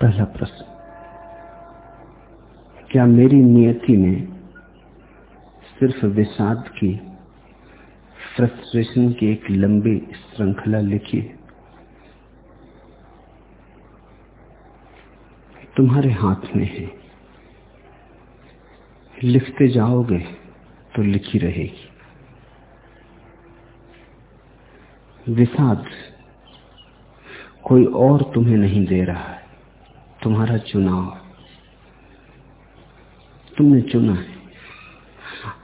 पहला प्रश्न। क्या मेरी नियति में सिर्फ़ विषाद की फ्रस्ट्रेशन की एक लंबी श्रृंखला लिखी? है तुम्हारे हाथ में है। लिखते जाओगे तो लिखी रहेगी। विषाद कोई और तुम्हें नहीं दे रहा। तुम्हारा चुनाव। तुमने चुना है।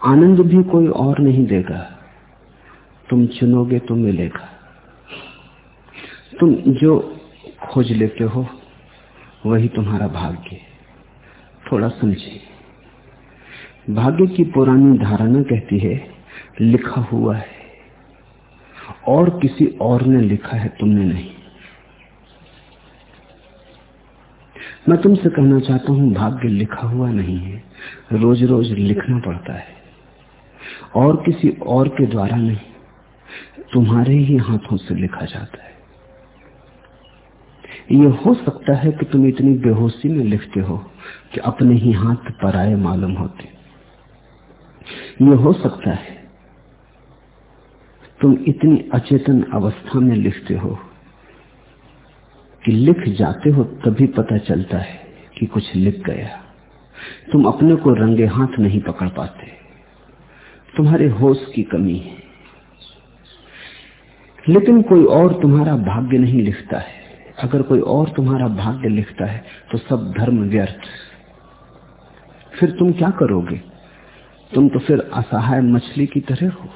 आनंद भी कोई और नहीं देगा। तुम चुनोगे तो मिलेगा। तुम जो खोज लेते हो, वही तुम्हारा भाग्य थोड़ा समझे भाग्य की पुरानी धारणा कहती है, लिखा हुआ है। और किसी और ने लिखा है, तुमने नहीं। मैं तुमसे कहना चाहता हूँ, भाग्य लिखा हुआ नहीं है। रोज रोज लिखना पड़ता है। और किसी और के द्वारा नहीं, तुम्हारे ही हाथों से लिखा जाता है। यह हो सकता है कि तुम इतनी बेहोशी में लिखते हो कि अपने ही हाथ पराए मालूम होते। ये हो सकता है, तुम इतनी अचेतन अवस्था में लिखते हो कि लिख जाते हो तभी पता चलता है कि कुछ लिख गया। तुम अपने को रंगे हाथ नहीं पकड़ पाते। तुम्हारे होश की कमी है। लेकिन कोई और तुम्हारा भाग्य नहीं लिखता है। अगर कोई और तुम्हारा भाग्य लिखता है तो सब धर्म व्यर्थ। फिर तुम क्या करोगे? तुम तो फिर असहाय मछली की तरह हो।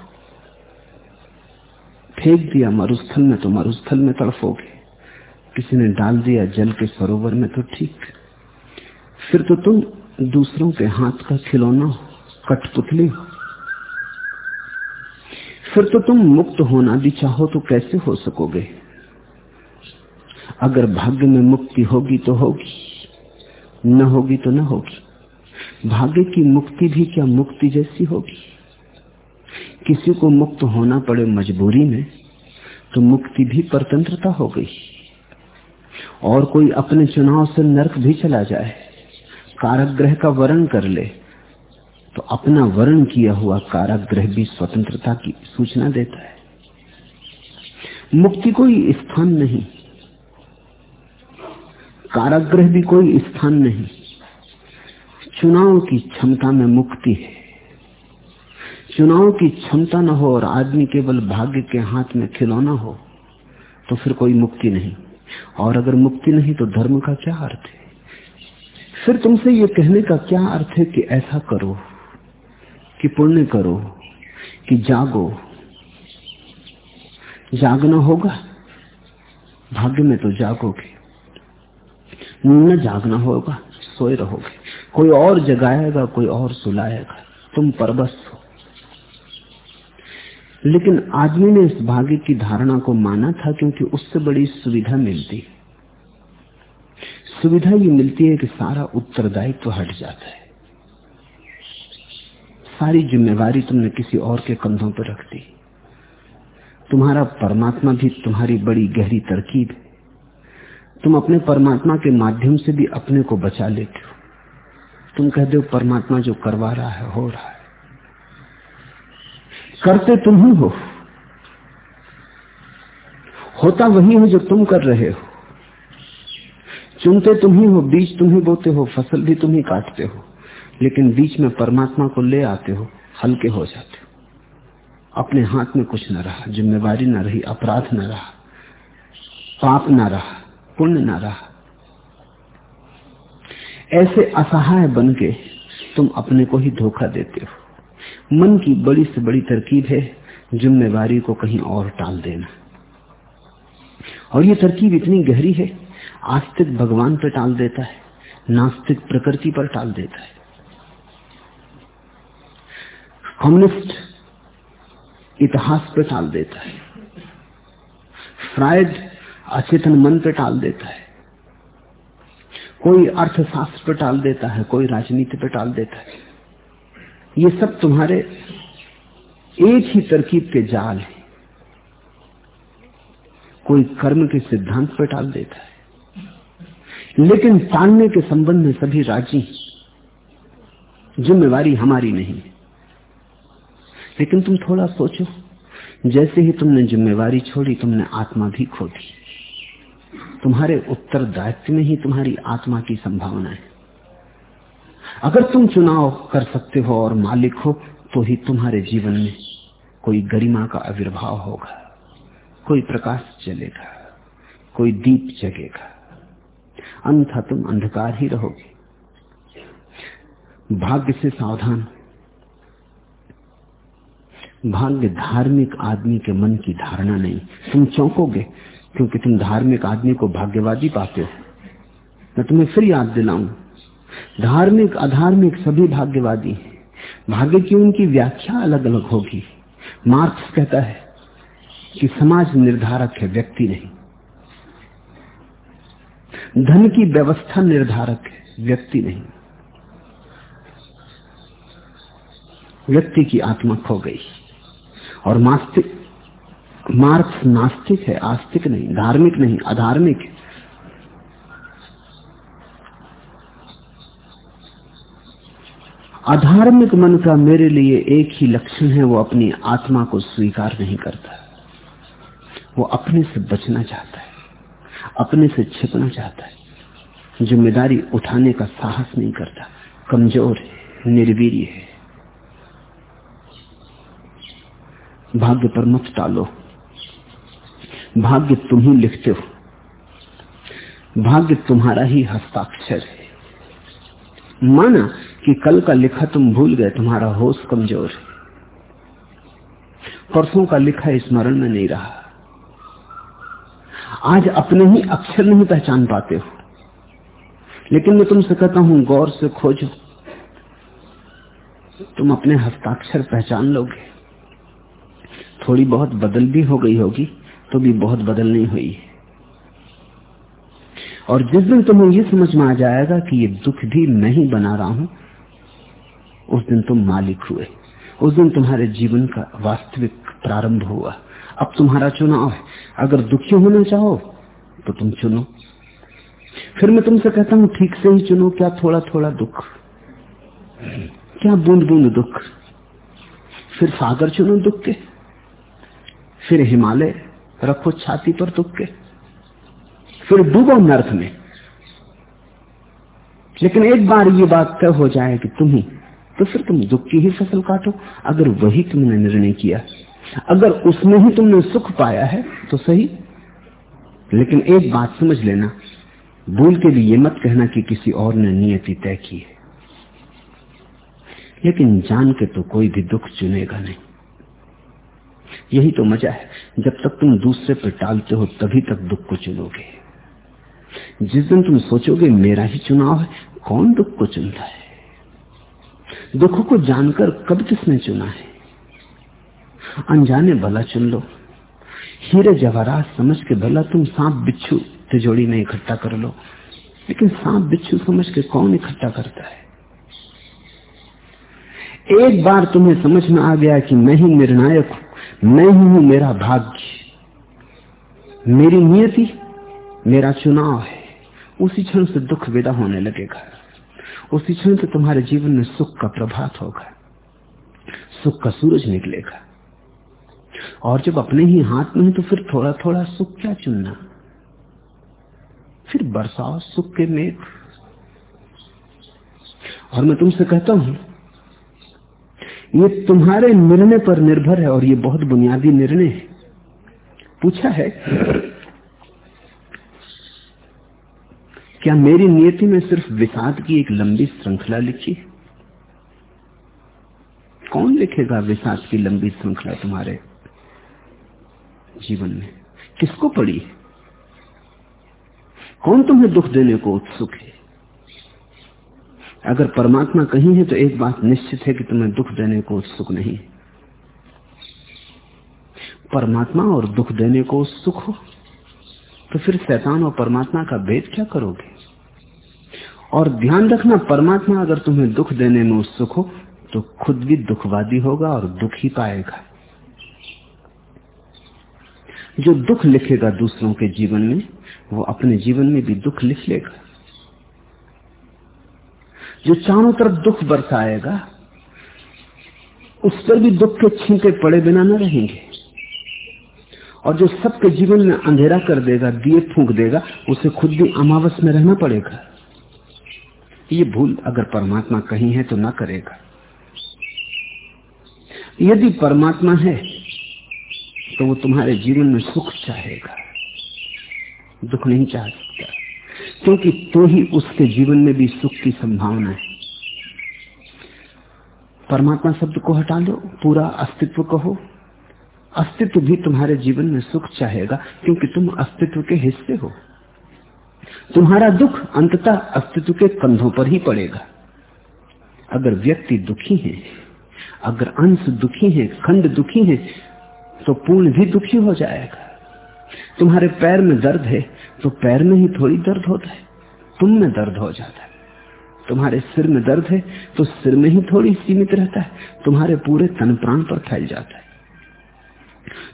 फेंक दिया मरुस्थल में तो मरुस्थल में तड़फोगे। किसी ने डाल दिया जल के सरोवर में तो ठीक। फिर तो तुम दूसरों के हाथ का खिलौना हो कठपुतली हो। फिर तो तुम मुक्त होना भी चाहो तो कैसे हो सकोगे? अगर भाग्य में मुक्ति होगी तो होगी, न होगी तो न होगी। भाग्य की मुक्ति भी क्या मुक्ति जैसी होगी? किसी को मुक्त होना पड़े मजबूरी में तो मुक्ति भी परतंत्रता हो गई। और कोई अपने चुनाव से नरक भी चला जाए काराग्रह का वर्ण कर ले तो अपना वर्ण किया हुआ काराग्रह भी स्वतंत्रता की सूचना देता है। मुक्ति कोई स्थान नहीं काराग्रह भी कोई स्थान नहीं, चुनाव की क्षमता में मुक्ति है। चुनाव की क्षमता न हो और आदमी केवल भाग्य के हाथ में खिलौना हो तो फिर कोई मुक्ति नहीं। और अगर मुक्ति नहीं तो धर्म का क्या अर्थ है? फिर तुमसे ये कहने का क्या अर्थ है कि ऐसा करो, कि पुण्य करो, कि जागो? जागना होगा? भाग्य में तो जागोगे। न जागना होगा, सोए रहोगे। कोई और जगाएगा, कोई और सुलाएगा। तुम परबस हो। लेकिन आदमी ने इस भाग्य की धारणा को माना था क्योंकि उससे बड़ी सुविधा मिलती। सुविधा ये मिलती है कि सारा उत्तरदायित्व तो हट जाता है। सारी जिम्मेवारी तुमने किसी और के कंधों पर रख दी। तुम्हारा परमात्मा भी तुम्हारी बड़ी गहरी तरकीब है। तुम अपने परमात्मा के माध्यम से भी अपने को बचा लेते हो। तुम कहते हो परमात्मा जो करवा रहा है, हो रहा है। करते तुम ही हो। होता वही हो जो तुम कर रहे हो। चुनते तुम ही हो, बीज तुम ही बोते हो, फ़सल भी तुम ही काटते हो। लेकिन बीच में परमात्मा को ले आते हो, हल्के हो जाते हो। अपने हाथ में कुछ न रहा, जिम्मेवारी न रही, अपराध न रहा, पाप न रहा, पुण्य न रहा। ऐसे असहाय बन के तुम अपने को ही धोखा देते हो। मन की बड़ी से बड़ी तरकीब है, जिम्मेवारी को कहीं और टाल देना। और ये तरकीब इतनी गहरी है, आस्तिक भगवान पर टाल देता है, नास्तिक प्रकृति पर टाल देता है। कम्युनिस्ट इतिहास पर टाल देता है। फ्रायड अचेतन मन पे टाल देता है। कोई अर्थशास्त्र पे टाल देता है, कोई राजनीति पे टाल देता है। ये सब तुम्हारे एक ही तरकीब के जाल है। कोई कर्म के सिद्धांत पर टाल देता है। लेकिन टालने के संबंध में सभी राज़ी जिम्मेवारी हमारी नहीं लेकिन तुम थोड़ा सोचो, जैसे ही तुमने जिम्मेवारी छोड़ी, तुमने आत्मा भी खो दी। तुम्हारे उत्तरदायित्व में ही तुम्हारी आत्मा की संभावना है। अगर तुम चुनाव कर सकते हो और मालिक हो तो ही तुम्हारे जीवन में कोई गरिमा का आविर्भाव होगा, कोई प्रकाश चलेगा कोई दीप जगेगा। अन्यथा तुम अंधकार ही रहोगे। भाग्य से सावधान। भाग्य धार्मिक आदमी के मन की धारणा नहीं। तुम चौंकोगे, क्योंकि तुम धार्मिक आदमी को भाग्यवादी पाते हो। मैं तुम्हें फिर याद दिलाऊं। धार्मिक, अधार्मिक सभी भाग्यवादी हैं। भाग्य की उनकी व्याख्या अलग अलग होगी। मार्क्स कहता है कि समाज निर्धारक है, व्यक्ति नहीं। धन की व्यवस्था निर्धारक है, व्यक्ति नहीं। व्यक्ति की आत्मा खो गई। और मास्तिक मार्क्स नास्तिक है, आस्तिक नहीं, धार्मिक नहीं, अधार्मिक है। अधार्मिक मन का मेरे लिए एक ही लक्षण है, वो अपनी आत्मा को स्वीकार नहीं करता। वो अपने से बचना चाहता है, अपने से छिपना चाहता है। ज़िम्मेदारी उठाने का साहस नहीं करता, कमज़ोर है, निर्वीर है। भाग्य पर मत टालो। भाग्य तुम ही लिखते हो। भाग्य तुम्हारा ही हस्ताक्षर है। माना कि कल का लिखा तुम भूल गए, तुम्हारा होश कमज़ोर है। परसों का लिखा स्मरण में नहीं रहा। आज अपने ही अक्षर नहीं पहचान पाते हो। लेकिन मैं तुमसे कहता हूँ, गौर से खोजो। तुम अपने हस्ताक्षर पहचान लोगे। थोड़ी बहुत बदल भी हो गई होगी तो भी बहुत बदल नहीं हुई है। और जिस दिन तुम्हें यह समझ में आ जाएगा कि ये दुख भी मैं ही बना रहा हूँ उस दिन तुम मालिक हुए। उस दिन तुम्हारे जीवन का वास्तविक प्रारंभ हुआ। अब तुम्हारा चुनाव है। अगर दुखी होना चाहो तो तुम चुनो। फिर मैं तुमसे कहता हूँ, ठीक से ही चुनो, क्या थोड़ा थोड़ा दुख? क्या बूंद बूंद दुख? फिर सागर चुनो दुख के। फिर हिमालय रखो छाती पर दुख के। फिर डूबो नर्थ में। लेकिन एक बार ये बात तय हो जाए कि तुम ही तो फिर तुम दुख की ही फ़सल काटो। अगर वही तुमने निर्णय किया, अगर उसमें ही तुमने सुख पाया है तो सही। लेकिन एक बात समझ लेना, भूल के ये मत कहना कि किसी और ने नियति तय की है। लेकिन जान के तो कोई भी दुख चुनेगा नहीं। यही तो मज़ा है, जब तक तुम दूसरे पर टालते हो, तभी तक दुख को चुनोगे। जिस दिन तुम सोचोगे, मेरा ही चुनाव है, कौन दुख को चुनता है? दुख को जानकर कब किसने चुना है? अनजाने भला चुन लो। हीरे जवाहरात समझ के भला तुम सांप बिच्छू तिजोड़ी में इकट्ठा कर लो। लेकिन सांप बिच्छू समझ के कौन इकट्ठा करता है? एक बार तुम्हें समझ में आ गया कि मैं ही निर्णायक हूँ, मैं ही हूँ मेरा भाग्य। मेरी नियति, मेरा चुनाव है। उसी क्षण से दुख विदा होने लगेगा। उसी क्षण से तुम्हारे जीवन में सुख का प्रभात होगा। सुख का सूरज निकलेगा। और जब अपने ही हाथ में है तो फिर थोड़ा थोड़ा सुख क्या चुनना? फिर बरसाओ सुख के मेघ। और मैं तुमसे कहता हूँ, ये तुम्हारे निर्णय पर निर्भर है और ये बहुत बुनियादी निर्णय है। पूछा है क्या मेरी नियति में सिर्फ़ विषाद की एक लंबी श्रृंखला लिखी कौन लिखेगा विषाद की लंबी श्रृंखला तुम्हारे जीवन में? किसको पड़ी कौन तुम्हें दुख देने को उत्सुक है? अगर परमात्मा कहीं है तो एक बात निश्चित है कि तुम्हें दुख देने को उत्सुक नहीं परमात्मा और दुख देने को उत्सुक हो तो फिर शैतान और परमात्मा का भेद क्या करोगे? और ध्यान रखना, परमात्मा अगर तुम्हें दुख देने में उत्सुक हो तो खुद भी दुखवादी होगा और दुख ही पाएगा। जो दुख लिखेगा दूसरों के जीवन में, वो अपने जीवन में भी दुख लिख लेगा। जो चारों तरफ़ दुख बरसाएगा, उस पर भी दुख के छींटे पड़े बिना न रहेंगे। और जो सबके जीवन में अंधेरा कर देगा, दिए फूंक देगा, उसे खुद भी अमावस में रहना पड़ेगा। ये भूल अगर परमात्मा कहीं है तो ना करेगा। यदि परमात्मा है तो वो तुम्हारे जीवन में सुख चाहेगा। दुख नहीं चाह सकता, क्योंकि तो ही उसके जीवन में भी सुख की संभावना है। परमात्मा शब्द को हटा लो, पूरा अस्तित्व कहो। अस्तित्व भी तुम्हारे जीवन में सुख चाहेगा, क्योंकि तुम अस्तित्व के हिस्से हो। तुम्हारा दुख अंततः अस्तित्व के कंधों पर ही पड़ेगा। अगर व्यक्ति दुखी है, अगर अंश दुखी है, खंड दुखी है तो पूर्ण भी दुखी हो जाएगा। तुम्हारे पैर में दर्द है तो पैर में ही थोड़ी दर्द होता है। तुम में दर्द हो जाता है। तुम्हारे सिर में दर्द है तो सिर में ही थोड़ी सीमित रहता है। तुम्हारे पूरे तन प्राण पर फैल जाता है।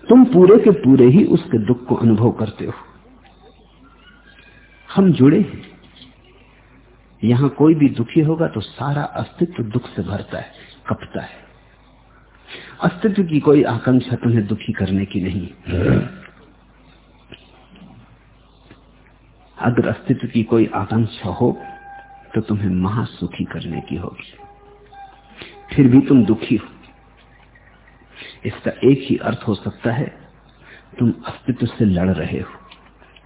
तुम पूरे के पूरे ही उसके दुख को अनुभव करते हो। हम जुड़े हैं। यहाँ कोई भी दुखी होगा तो सारा अस्तित्व दुख से भरता है, कपता है। अस्तित्व की कोई आकांक्षा तुम्हें दुखी करने की नहीं। अगर अस्तित्व की कोई आकांक्षा हो तो तुम्हें महासुखी करने की होगी। फिर भी तुम दुखी हो। इसका एक ही अर्थ हो सकता है, तुम अस्तित्व से लड़ रहे हो।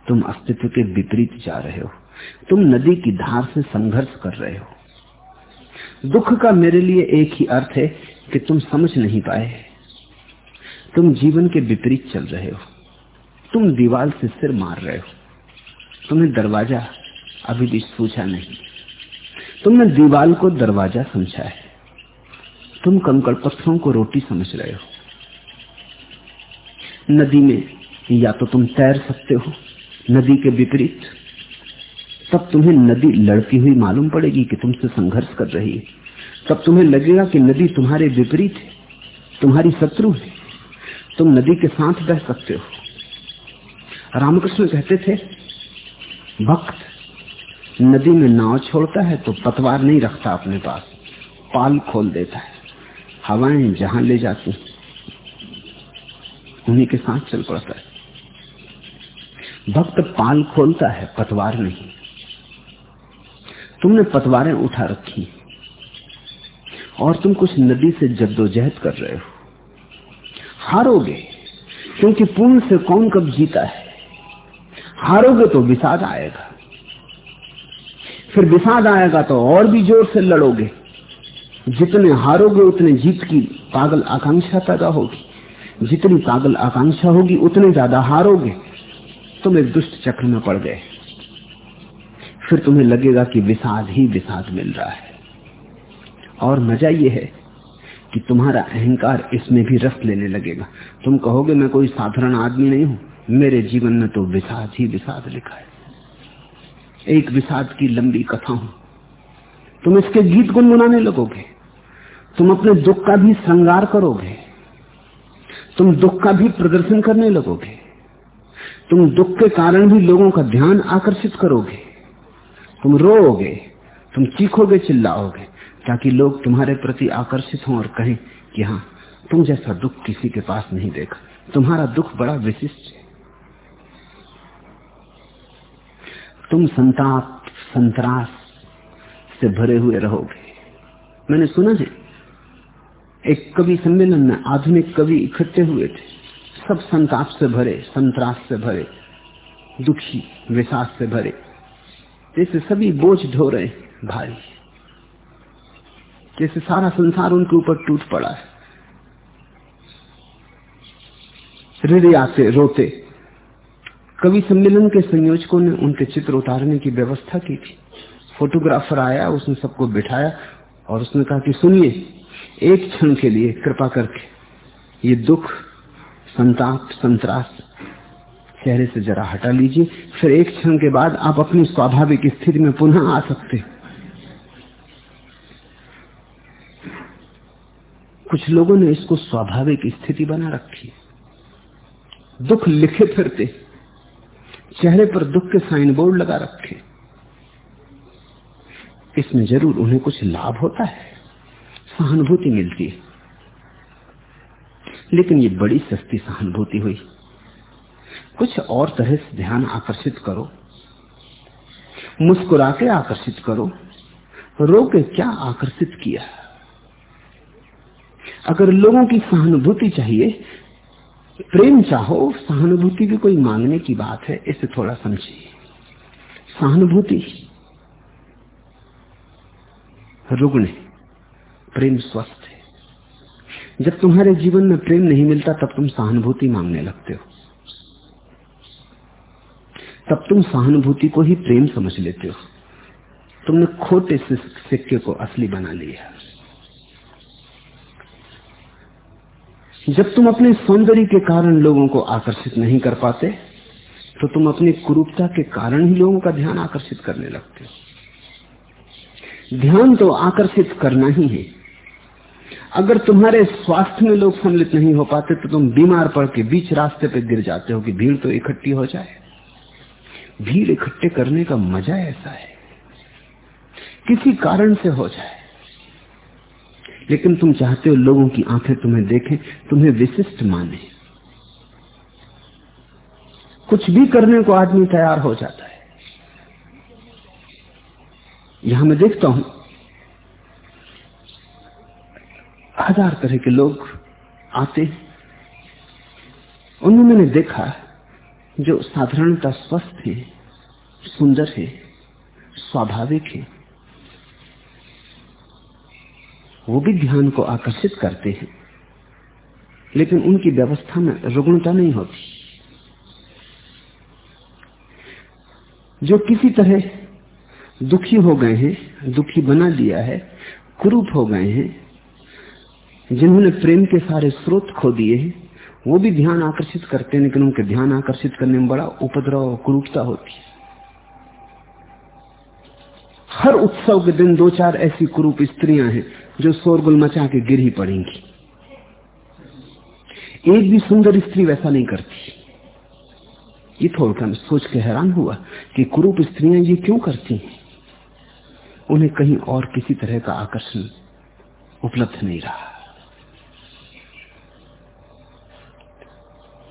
तुम अस्तित्व के विपरीत जा रहे हो। तुम नदी की धार से संघर्ष कर रहे हो। दुख का मेरे लिए एक ही अर्थ है कि तुम समझ नहीं पाए। तुम जीवन के विपरीत चल रहे हो। तुम दीवार से सिर मार रहे हो। तुम्हें दरवाज़ा अभी भी सूझा नहीं। तुमने दीवाल को दरवाज़ा समझा है। तुम कंकड़ पत्थरों को रोटी समझ रहे हो। नदी में या तो तुम तैर सकते हो नदी के विपरीत। तब तुम्हें नदी लड़ती हुई मालूम पड़ेगी कि तुमसे संघर्ष कर रही है। तब तुम्हें लगेगा कि नदी तुम्हारे विपरीत है, तुम्हारी शत्रु है। तुम नदी के साथ बह सकते हो। रामकृष्ण कहते थे, भक्त, नदी में नाव छोड़ता है तो पतवार नहीं रखता अपने पास, पाल खोल देता है, हवाएँ जहाँ ले जाती उन्हीं के साथ चल पड़ता है। भक्त पाल खोलता है, पतवार नहीं। तुमने पतवारें उठा रखी और तुम कुछ नदी से जद्दोजहद कर रहे हो। हारोगे, क्योंकि पूर्ण से कौन कब जीता है? हारोगे तो विषाद आएगा। फिर विषाद आएगा तो और भी ज़ोर से लड़ोगे। जितने हारोगे, उतने जीत की पागल आकांक्षा पैदा होगी। जितनी पागल आकांक्षा होगी, उतने ज़्यादा हारोगे। तुम एक दुष्ट चक्र में पड़ गए। फिर तुम्हें लगेगा कि विषाद ही विषाद मिल रहा है। और मज़ा यह है कि तुम्हारा अहंकार इसमें भी रस लेने लगेगा। तुम कहोगे, मैं कोई साधारण आदमी नहीं हूँ। मेरे जीवन में तो विषाद ही विषाद लिखा है। एक विषाद की लंबी कथा हूँ। तुम इसके गीत गुनगुनाने लगोगे। तुम अपने दुख का भी श्रृंगार करोगे। तुम दुख का भी प्रदर्शन करने लगोगे। तुम दुख के कारण भी लोगों का ध्यान आकर्षित करोगे। तुम रोओगे, तुम चीखोगे, चिल्लाओगे, ताकि लोग तुम्हारे प्रति आकर्षित हों और कहें कि हाँ तुम जैसा दुख किसी के पास नहीं देखा। तुम्हारा दुख बड़ा विशिष्ट है। तुम संताप, संतरास से भरे हुए रहोगे। मैंने सुना है, एक कवि सम्मेलन में आधुनिक कवि इकट्ठे हुए थे। सब संताप से भरे, संतरास से भरे, दुखी विशास से भरे। जैसे सभी बोझ ढो रहे भारी। जैसे सारा संसार उनके ऊपर टूट पड़ा है। हृदय रोते। कवि सम्मेलन के संयोजकों ने उनके चित्र उतारने की व्यवस्था की थी। फोटोग्राफर आया, उसने सबको बिठाया और उसने कहा कि सुनिए, एक क्षण के लिए कृपा करके, ये दुख संताप, संतरास। चेहरे से जरा हटा लीजिए, फिर एक क्षण के बाद आप अपनी स्वाभाविक स्थिति में पुनः आ सकते कुछ लोगों ने इसको स्वाभाविक स्थिति बना रखी दुख लिखे फिरते चेहरे पर दुख के साइन बोर्ड लगा रखे इसमें ज़रूर उन्हें कुछ लाभ होता है। सहानुभूति मिलती है। लेकिन ये बड़ी सस्ती सहानुभूति हुई। कुछ और तरह से ध्यान आकर्षित करो। मुस्कुरा के आकर्षित करो। रो के क्या आकर्षित किया? अगर लोगों की सहानुभूति चाहिए, प्रेम चाहो, सहानुभूति भी कोई मांगने की बात है, इसे थोड़ा समझिए। सहानुभूति, रुग्ण प्रेम स्वस्थ जब तुम्हारे जीवन में प्रेम नहीं मिलता, तब तुम सहानुभूति मांगने लगते हो। तब तुम सहानुभूति को ही प्रेम समझ लेते हो। तुमने खोटे सिक्के को असली बना लिया जब तुम अपने सौंदर्य के कारण लोगों को आकर्षित नहीं कर पाते तो तुम अपनी कुरूपता के कारण ही लोगों का ध्यान आकर्षित करने लगते हो। ध्यान तो आकर्षित करना ही है अगर तुम्हारे स्वास्थ्य में लोग सम्मिलित नहीं हो पाते तो तुम बीमार पड़ के बीच रास्ते पे गिर जाते हो कि भीड़ तो इकट्ठी हो जाए। भीड़ इकट्ठे करने का मज़ा ऐसा है। किसी कारण से हो जाए। लेकिन तुम चाहते हो लोगों की आँखें तुम्हें देखें, तुम्हें विशिष्ट माने। कुछ भी करने को आदमी तैयार हो जाता है। यहाँ मैं देखता हूँ हज़ार तरह के लोग आते हैं। उनमें मैंने देखा जो साधारणता स्वस्थ है, सुंदर है, स्वाभाविक है, वो भी ध्यान को आकर्षित करते हैं, लेकिन उनकी व्यवस्था में रुग्णता नहीं होती। जो किसी तरह दुखी हो गए हैं, दुखी बना दिया है क्रूप हो गए हैं जिन्होंने प्रेम के सारे स्रोत खो दिए हैं, वो भी ध्यान आकर्षित करते हैं, लेकिन उनके ध्यान आकर्षित करने में बड़ा उपद्रव और क्रूरता होती है। हर उत्सव के दिन दो चार ऐसी कुरूप स्त्रियाँ हैं, जो शोरगुल मचा के गिर ही पड़ेंगी। एक भी सुंदर स्त्री वैसा नहीं करती। ये थोड़ा सोच के हैरान हुआ कि कुरूप स्त्रियाँ ये क्यों करती हैं? उन्हें कहीं और किसी तरह का आकर्षण उपलब्ध नहीं रहा।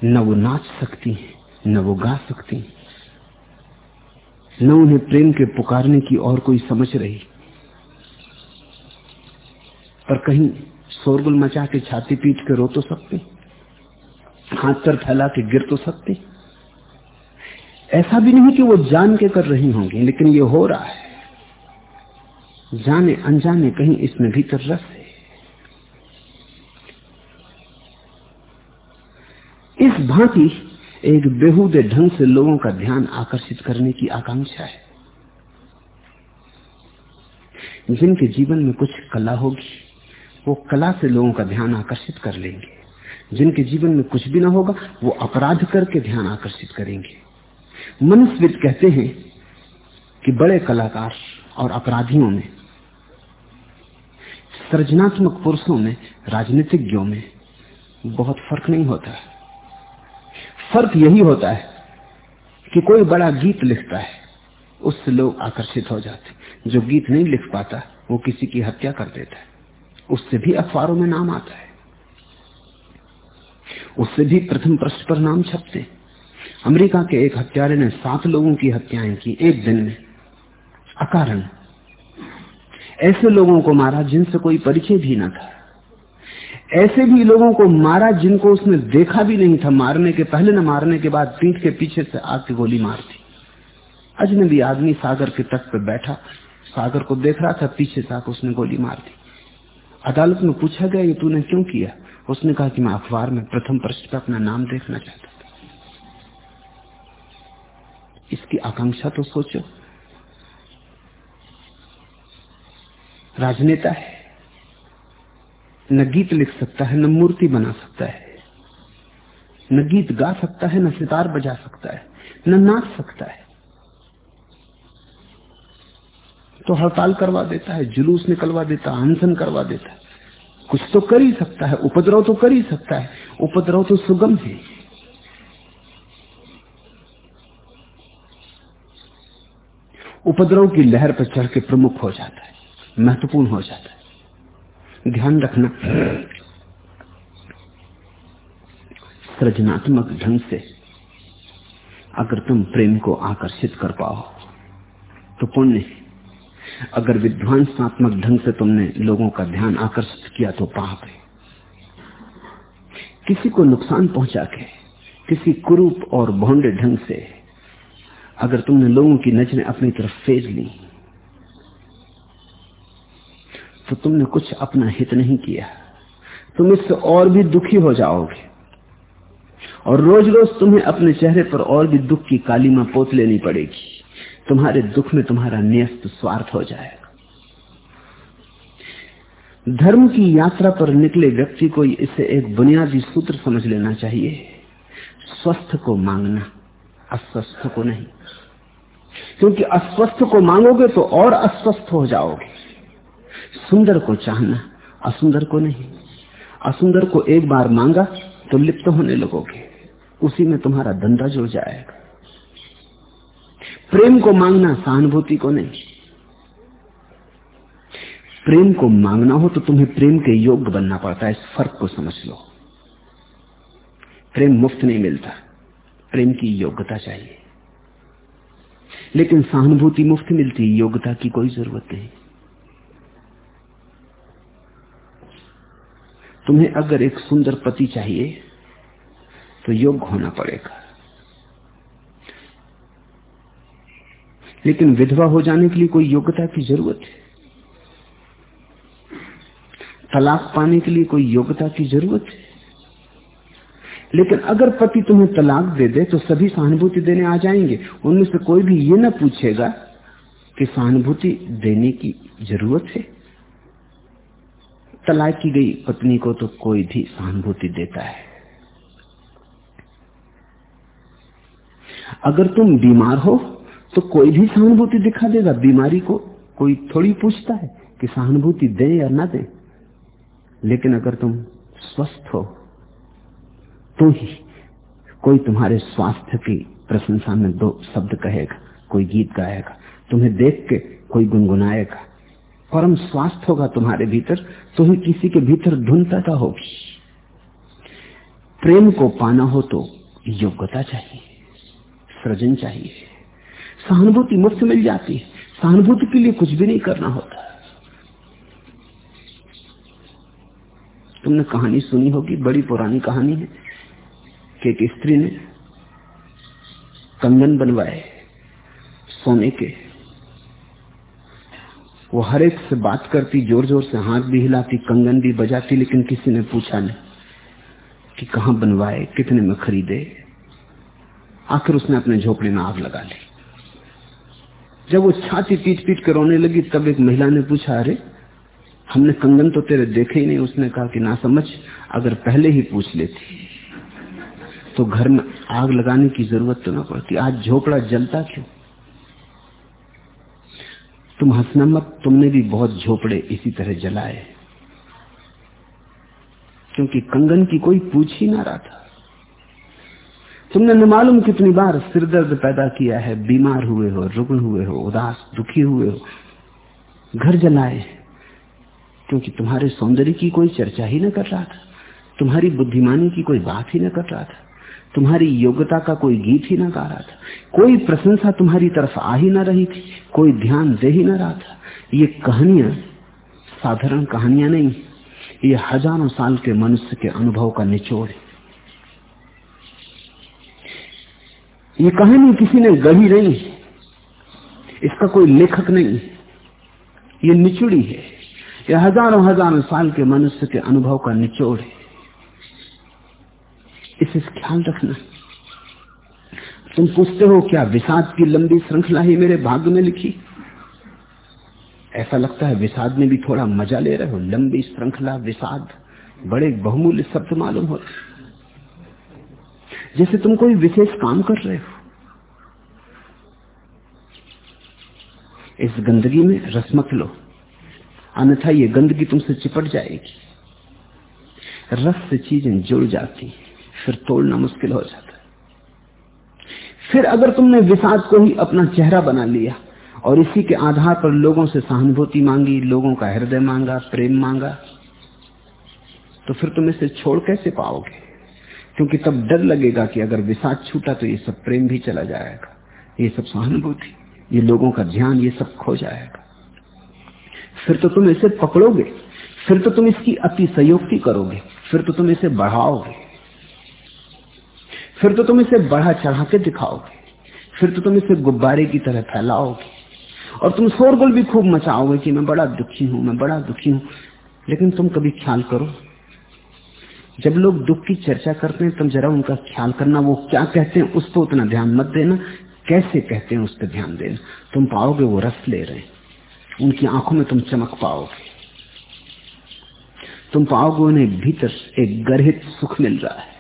न वो नाच सकती हैं, न वो गा सकती हैं, न उन्हें प्रेम के पुकारने की और कोई समझ रही। पर कहीं शोरगुल मचा के छाती पीट के रो तो सकते, हाथ पर फैला के गिर तो सकते। ऐसा भी नहीं कि वो जान के कर रही होंगी, लेकिन ये हो रहा है। जाने, अनजाने कहीं इसमें भीतर रस है। इस भांति एक बेहूदे ढंग से लोगों का ध्यान आकर्षित करने की आकांक्षा है। जिनके जीवन में कुछ कला होगी, वो कला से लोगों का ध्यान आकर्षित कर लेंगे। जिनके जीवन में कुछ भी ना होगा, वो अपराध करके ध्यान आकर्षित करेंगे। मनुष्यविद कहते हैं कि बड़े कलाकार और अपराधियों में, सृजनात्मक पुरुषों में, राजनीतिज्ञों में बहुत फ़र्क नहीं होता। है फ़र्क यही होता है कि कोई बड़ा गीत लिखता है, उससे लोग आकर्षित हो जाते जो गीत नहीं लिख पाता, वो किसी की हत्या कर देता है। उससे भी अखबारों में नाम आता है। उससे भी प्रथम पृष्ठ पर नाम छपते अमेरिका के एक हत्यारे ने सात लोगों की हत्याएँ की एक दिन में। अकारण, ऐसे लोगों को मारा जिनसे कोई परिचय भी न था। ऐसे भी लोगों को मारा जिनको उसने देखा भी नहीं था मारने के, पहले न मारने के बाद पीठ के पीछे से आके गोली मार दी। अजनबी आदमी सागर के तट पर बैठा, सागर को देख रहा था, पीछे से आकर उसने गोली मार दी। अदालत में पूछा गया, ये तूने क्यों किया? उसने कहा कि मैं अखबार में प्रथम पृष्ठ पर अपना नाम देखना चाहता था। इसकी आकांक्षा तो सोचो। राजनेता है। न गीत लिख सकता है, न मूर्ति बना सकता है। न गीत गा सकता है, न सितार बजा सकता है, न नाच सकता है। तो हड़ताल करवा देता है, जुलूस निकलवा देता है, अनशन करवा देता है। कुछ तो कर ही सकता है, उपद्रव तो कर ही सकता है, उपद्रव तो सुगम है। उपद्रव की लहर पर चढ़ के प्रमुख हो जाता है, महत्वपूर्ण हो जाता है। ध्यान रखना। सृजनात्मक ढंग से अगर तुम प्रेम को आकर्षित कर पाओ तो पुण्य अगर विध्वंसात्मक ढंग से तुमने लोगों का ध्यान आकर्षित किया तो पाप है। किसी को नुकसान पहुँचा के, किसी कुरूप और भोंडे ढंग से अगर तुमने लोगों की नज़रें अपनी तरफ़ फेर ली तो तुमने कुछ अपना हित नहीं किया। तुम इससे और भी दुखी हो जाओगे। और रोज रोज तुम्हें अपने चेहरे पर और भी दुख की कालीमा पोत लेनी पड़ेगी। तुम्हारे दुख में तुम्हारा न्यस्त स्वार्थ हो जाएगा। धर्म की यात्रा पर निकले व्यक्ति को इसे एक बुनियादी सूत्र समझ लेना चाहिए। स्वस्थ को मांगना, अस्वस्थ को नहीं। क्योंकि अस्वस्थ को मांगोगे तो और अस्वस्थ हो जाओगे। सुंदर को चाहना, असुंदर को नहीं। असुंदर को एक बार मांगा तो लिप्त होने लगोगे। उसी में तुम्हारा धंधा जुड़ जाएगा। प्रेम को मांगना सहानुभूति को नहीं। प्रेम को मांगना हो तो तुम्हें प्रेम के योग्य बनना पड़ता है। इस फ़र्क को समझ लो। प्रेम मुफ़्त नहीं मिलता। प्रेम की योग्यता चाहिए। लेकिन सहानुभूति मुफ़्त मिलती, योग्यता की कोई ज़रूरत नहीं। तुम्हें अगर एक सुंदर पति चाहिए तो योग्य होना पड़ेगा। लेकिन विधवा हो जाने के लिए कोई योग्यता की ज़रूरत है? तलाक पाने के लिए कोई योग्यता की ज़रूरत है? लेकिन अगर पति तुम्हें तलाक दे दे तो सभी सहानुभूति देने आ जाएँगे। उनमें से कोई भी ये ना पूछेगा कि सहानुभूति देने की ज़रूरत है। तलाक की गई पत्नी को तो कोई भी सहानुभूति देता है। अगर तुम बीमार हो तो कोई भी सहानुभूति दिखा देगा। बीमारी को कोई थोड़ी पूछता है कि सहानुभूति दे या ना दे। लेकिन अगर तुम स्वस्थ हो तो ही कोई तुम्हारे स्वास्थ्य की प्रशंसा में दो शब्द कहेगा, कोई गीत गाएगा, तुम्हें देख के कोई गुनगुनाएगा। परम स्वास्थ्य होगा तुम्हारे भीतर तो ही किसी के भीतर धुन पैदा होगी। प्रेम को पाना हो तो योग्यता चाहिए, सृजन चाहिए। सहानुभूति मुफ़्त मिल जाती है, सहानुभूति के लिए कुछ भी नहीं करना होता। तुमने कहानी सुनी होगी, बड़ी पुरानी कहानी है, कि एक स्त्री ने कंगन बनवाए, सोने के वो हर एक से बात करती, ज़ोर ज़ोर से हाथ भी हिलाती, कंगन भी बजाती, लेकिन किसी ने पूछा नहीं कि कहा बनवाए, कितने में खरीदे। आखिर उसने अपने झोपड़े में आग लगा ली। जब वो छाती पीट पीट कर रोने लगी, तब एक महिला ने पूछा, अरे, हमने कंगन तो तेरे देखे ही नहीं। उसने कहा कि, ना समझ, अगर पहले ही पूछ लेती तो घर में आग लगाने की ज़रूरत तो ना पड़ती। आज झोपड़ा जलता क्यों? तुम हंसना मत, तुमने भी बहुत झोपड़े इसी तरह जलाए। क्योंकि कंगन की कोई पूछ ही ना रहा था। तुमने न मालूम कितनी बार सिरदर्द पैदा किया है, बीमार हुए हो, रुग्ण हुए हो, उदास, दुखी हुए हो। घर जलाए क्योंकि तुम्हारे सौंदर्य की कोई चर्चा ही न कर रहा था। तुम्हारी बुद्धिमानी की कोई बात ही न कर रहा था। तुम्हारी योग्यता का कोई गीत ही ना गा रहा था। कोई प्रशंसा तुम्हारी तरफ़ आ ही ना रही थी। कोई ध्यान दे ही ना रहा था। ये कहानियाँ साधारण कहानियाँ नहीं, ये हज़ारों साल के मनुष्य के अनुभव का निचोड़ है। ये कहानी किसी ने गढ़ी नहीं इसका कोई लेखक नहीं ये निचुड़ी है। यह हज़ारों हज़ारों साल के मनुष्य के अनुभव का निचोड़ है। इसे ख्याल रखना। तुम पूछते हो, क्या विषाद की लंबी श्रृंखला ही मेरे भाग्य में लिखी? ऐसा लगता है विषाद में भी थोड़ा मज़ा ले रहे हो। लंबी श्रृंखला, विषाद, बड़े बहुमूल्य शब्द मालूम होते जैसे तुम कोई विशेष काम कर रहे हो। इस गंदगी में रस मत लो। अन्यथा ये गंदगी तुमसे चिपट जाएगी। रस से चीज़ें जुड़ जाती फिर तोड़ना मुश्किल हो जाता है। फिर अगर तुमने विषाद को ही अपना चेहरा बना लिया और इसी के आधार पर लोगों से सहानुभूति मांगी, लोगों का हृदय मांगा, प्रेम मांगा तो फिर तुम इसे छोड़ कैसे पाओगे? क्योंकि तब डर लगेगा कि अगर विषाद छूटा तो ये सब प्रेम भी चला जाएगा, ये सब सहानुभूति, ये लोगों का ध्यान, ये सब खो जाएगा। फिर तो तुम इसे पकड़ोगे, फिर तो तुम इसकी अति संयुक्ति करोगे, फिर तो तुम इसे बढ़ाओगे। फिर तो तुम इसे बढ़ा चढ़ा के दिखाओगे। फिर तो तुम इसे गुब्बारे की तरह फैलाओगे। और तुम शोरगुल भी खूब मचाओगे कि मैं बड़ा दुखी हूँ, मैं बड़ा दुखी हूँ। लेकिन तुम कभी ख्याल करो, जब लोग दुख की चर्चा करते हैं तुम जरा उनका ख्याल करना, वो क्या कहते हैं, उस पर उतना ध्यान मत देना। कैसे कहते हैं, उस पर ध्यान देना। तुम पाओगे वो रस ले रहे हैं। उनकी आँखों में तुम चमक पाओगे। तुम पाओगे उन्हें भीतर एक गर्हित सुख मिल रहा है।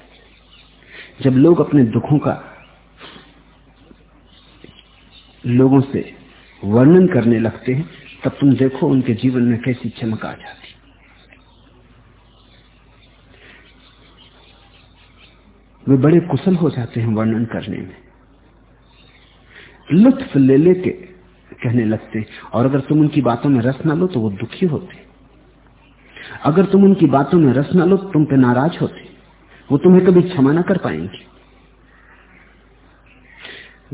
जब लोग अपने दुखों का लोगों से वर्णन करने लगते हैं, तब तुम देखो उनके जीवन में कैसी चमक आ जाती वे बड़े कुशल हो जाते हैं वर्णन करने में। लुत्फ ले लेके कहने लगते और अगर तुम उनकी बातों में रस ना लो तो वो दुखी होते अगर तुम उनकी बातों में रस ना लो, तुम पे नाराज़ होते वो तुम्हें कभी क्षमा ना कर पाएँगे।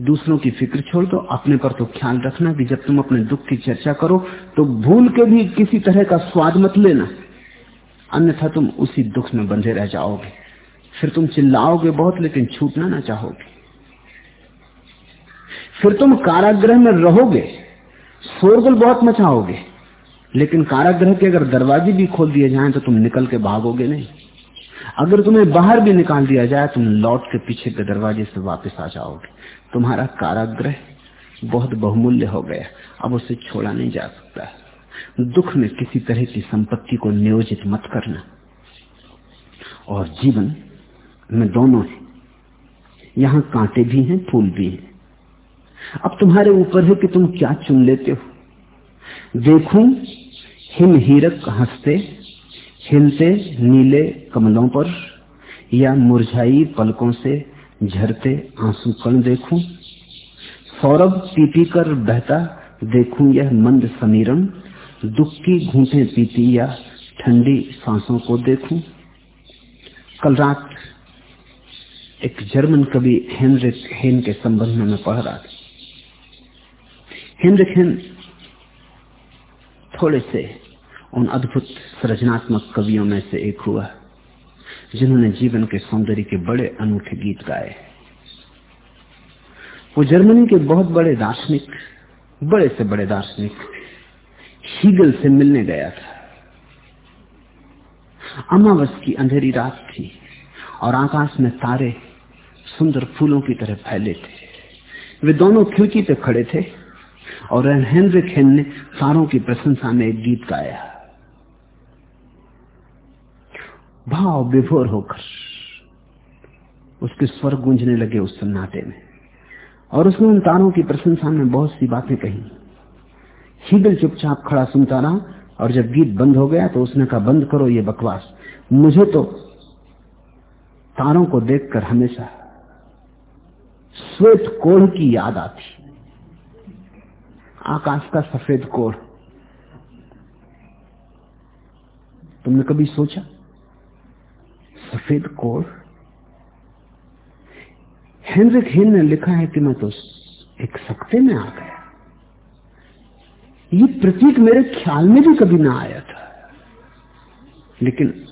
दूसरों की फ़िक्र छोड़ दो, अपने पर तो ख्याल रखना कि जब तुम अपने दुख की चर्चा करो तो भूल के भी किसी तरह का स्वाद मत लेना। अन्यथा तुम उसी दुख में बंधे रह जाओगे। फिर तुम चिल्लाओगे बहुत, लेकिन छूटना ना चाहोगे। फिर तुम कारागृह में रहोगे, शोरगुल बहुत मचाओगे। लेकिन कारागृह के अगर दरवाजे भी खोल दिए जाएँ तो तुम निकल के भागोगे नहीं। अगर तुम्हें बाहर भी निकाल दिया जाए, तुम लौट के पीछे के दरवाजे से वापस आ जाओगे। तुम्हारा काराग्रह बहुत बहुमूल्य हो गया। अब उसे छोड़ा नहीं जा सकता। दुख में किसी तरह की संपत्ति को नियोजित मत करना। और जीवन में दोनों है। यहाँ कांटे भी हैं, फूल भी हैं। अब तुम्हारे ऊपर है कि तुम क्या चुन लेते हो? देखूँ, हिम हीरक हँसते हिलते नीले कमलों पर या मुरझाई पलकों से झरते आँसू कण देखूँ? सौरभ पीपी कर बहता देखूँ यह मंद समीरण, दुख की घूंटे पीती या ठंडी सांसों को देखूँ? कल रात एक जर्मन कवि हेनरिक हेन के संबंध में मैं पढ़ रहा था। हेनरिक हेन थोड़े से उन अद्भुत सृजनात्मक कवियों में से एक हुआ, जिन्होंने जीवन के सौंदर्य के बड़े अनूठे गीत गाए। वो जर्मनी के बहुत बड़े दार्शनिक, बड़े से बड़े दार्शनिक, हीगल से मिलने गया था। अमावस की अंधेरी रात थी और आकाश में तारे सुंदर फूलों की तरह फैले थे। वे दोनों खिड़की पे खड़े थे और हेनरिक हेन ने तारों की प्रशंसा में एक गीत गाया। भाव विभोर होकर उसके स्वर गूंजने लगे उस सन्नाटे में। और उसने उन तारों की प्रशंसा में बहुत सी बातें कही। हिगल चुपचाप खड़ा सुनता रहा और जब गीत बंद हो गया तो उसने कहा, बंद करो ये बकवास। मुझे तो तारों को देखकर हमेशा श्वेत कोढ़ की याद आती। आकाश का सफ़ेद कोढ़। तुमने कभी सोचा सफ़ेद कोर। हेनरिक हेन ने लिखा है कि मैं तो एक सख्ते में आ गया। ये प्रतीक मेरे ख्याल में भी कभी ना आया था। लेकिन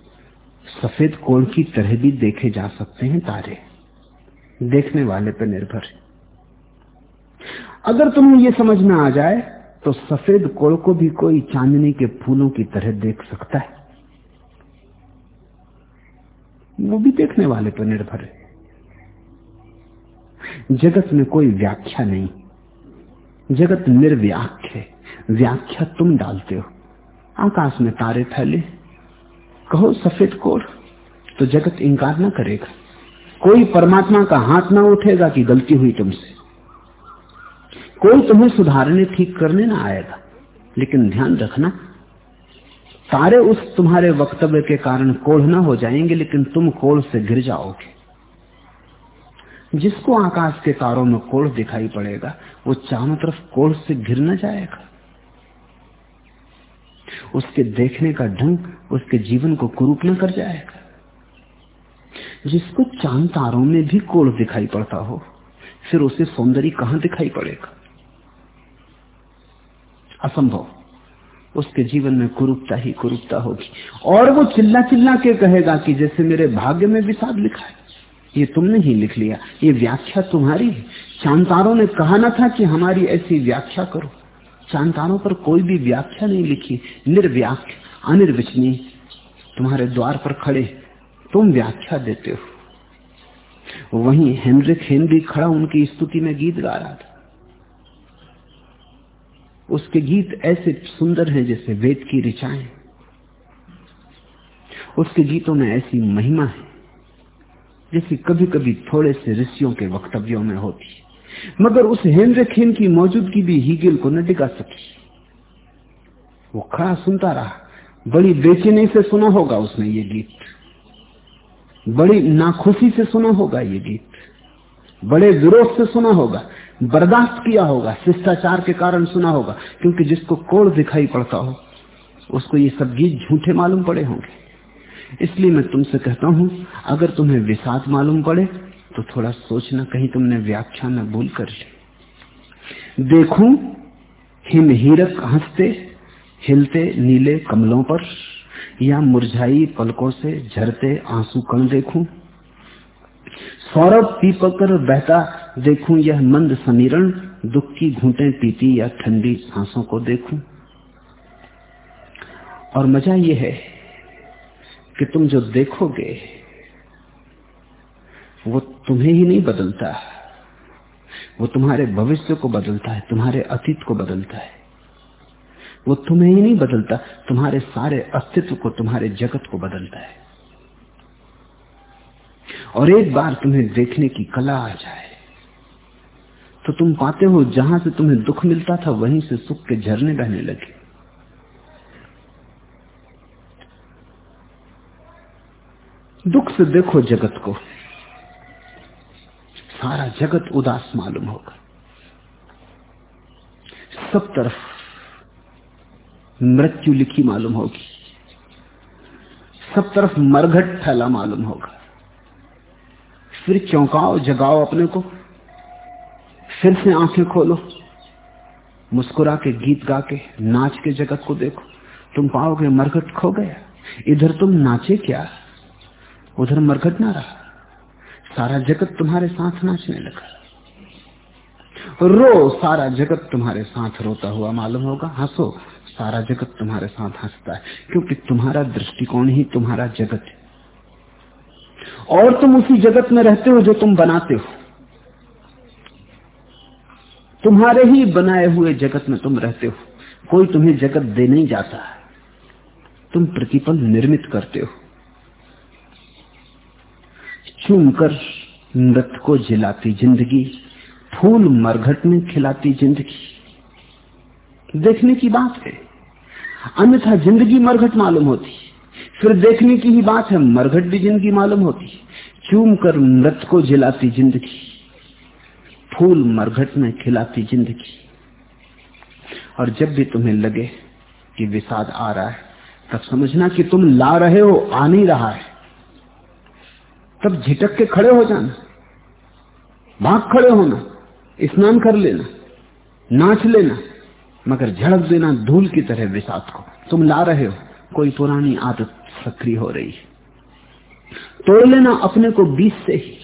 सफ़ेद कोण की तरह भी देखे जा सकते हैं तारे। देखने वाले पर निर्भर है। अगर तुम्हें यह समझ में आ जाए तो सफ़ेद कोड़ को भी कोई चांदनी के फूलों की तरह देख सकता है। वो भी देखने वाले पर निर्भर है। जगत में कोई व्याख्या नहीं। जगत निर्व्याख्य है। व्याख्या तुम डालते हो। आकाश में तारे फैले। कहो, सफ़ेद कोर तो जगत इंकार ना करेगा। कोई परमात्मा का हाथ ना उठेगा कि गलती हुई तुमसे। कोई तुम्हें सुधारने, ठीक करने ना आएगा। लेकिन ध्यान रखना तारे उस तुम्हारे वक्तव्य के कारण कोढ़ ना हो जाएँगे, लेकिन तुम कोढ़ से गिर जाओगे। जिसको आकाश के तारों में कोड़ दिखाई पड़ेगा, वो चारों तरफ़ कोड़ से घिर न जाएगा। उसके देखने का ढंग, उसके जीवन को कुरूप न कर जाएगा। जिसको चाँद तारों में भी कोड़ दिखाई पड़ता हो, फिर उसे सौंदर्य कहाँ दिखाई पड़ेगा? असंभव। उसके जीवन में कुरूपता ही कुरूपता होगी। और वो चिल्ला चिल्ला के कहेगा कि जैसे मेरे भाग्य में विषाद लिखा है, ये तुमने ही लिख लिया, ये व्याख्या तुम्हारी है। चांतारों ने कहा ना था कि हमारी ऐसी व्याख्या करो। चांतारों पर कोई भी व्याख्या नहीं लिखी, निर्व्याख्या, अनिर्वचनीय। तुम्हारे द्वार पर खड़े, तुम व्याख्या देते हो। वहीं हेनरिक हेनरी खड़ा उनकी स्तुति में गीत गा रहा था। उसके गीत ऐसे सुंदर हैं जैसे वेद की ऋचाएँ। उसके गीतों में ऐसी महिमा है, जैसी कभी कभी थोड़े से ऋषियों के वक्तव्यों में होती मगर उस हेनरे खेन की मौजूदगी भी हीगिल को न डिगा सकी। वो खड़ा सुनता रहा। बड़ी बेचैनी से सुना होगा उसने ये गीत। बड़ी नाखुशी से सुना होगा ये गीत। बड़े विरोध से सुना होगा। बर्दाश्त किया होगा, शिष्टाचार के कारण सुना होगा, क्योंकि जिसको कोड़ दिखाई पड़ता हो, उसको ये सब गीत झूठे मालूम पड़े होंगे। इसलिए मैं तुमसे कहता हूँ, अगर तुम्हें विषाद मालूम पड़े तो थोड़ा सोचना कहीं तुमने व्याख्या में भूल कर ली। देखूँ, हिम हीरक हँसते, हिलते नीले कमलों पर, या मुरझाई पलकों से झरते आँसू कण देखूँ। सौरभ पीपकर बहता, देखूँ यह मंद समीरण, दुख की घूटे पीती या ठंडी सांसों को देखूँ। और मज़ा यह है कि तुम जो देखोगे, वो तुम्हें ही नहीं बदलता। वो तुम्हारे भविष्य को बदलता है, तुम्हारे अतीत को बदलता है। वो तुम्हें ही नहीं बदलता, तुम्हारे सारे अस्तित्व को, तुम्हारे जगत को बदलता है। और एक बार तुम्हें देखने की कला आ जाए तो तुम पाते हो जहाँ से तुम्हें दुख मिलता था, वहीं से सुख के झरने बहने लगे। दुख से देखो जगत को, सारा जगत उदास मालूम होगा। सब तरफ़ मृत्यु लिखी मालूम होगी, सब तरफ़ मरघट फैला मालूम होगा। फिर चौंकाओ, जगाओ अपने को। फिर से आँखें खोलो। मुस्कुरा के गीत गा के, नाच के जगत को देखो। तुम पाओगे मरघट खो गया। इधर तुम नाचे क्या? उधर मरघट ना रहा। सारा जगत तुम्हारे साथ नाचने लगा। रो, सारा जगत तुम्हारे साथ रोता हुआ मालूम होगा। हंसो, सारा जगत तुम्हारे साथ हंसता है। क्योंकि तुम्हारा दृष्टिकोण ही तुम्हारा जगत है। और तुम उसी जगत में रहते हो जो तुम बनाते हो। तुम्हारे ही बनाए हुए जगत में तुम रहते हो। कोई तुम्हें जगत दे नहीं जाता। तुम प्रतिपल निर्मित करते हो। चूमकर मृत को जिलाती ज़िंदगी, फूल मरघट में खिलाती ज़िंदगी। देखने की बात है। अन्यथा ज़िंदगी मरघट मालूम होती। फिर देखने की ही बात है मरघट भी ज़िंदगी मालूम होती चूम कर मृत को जिलाती ज़िंदगी, फूल मरघट में खिलाती ज़िंदगी। और जब भी तुम्हें लगे कि विषाद आ रहा है, तब समझना कि तुम ला रहे हो, आ नहीं रहा है। तब झिटक के खड़े हो जाना, भाग खड़े होना, स्नान कर लेना, नाच लेना, मगर झड़क देना धूल की तरह विषाद को। तुम ला रहे हो, कोई पुरानी आदत सक्रिय हो रही है। तोड़ लेना अपने को बीच से ही।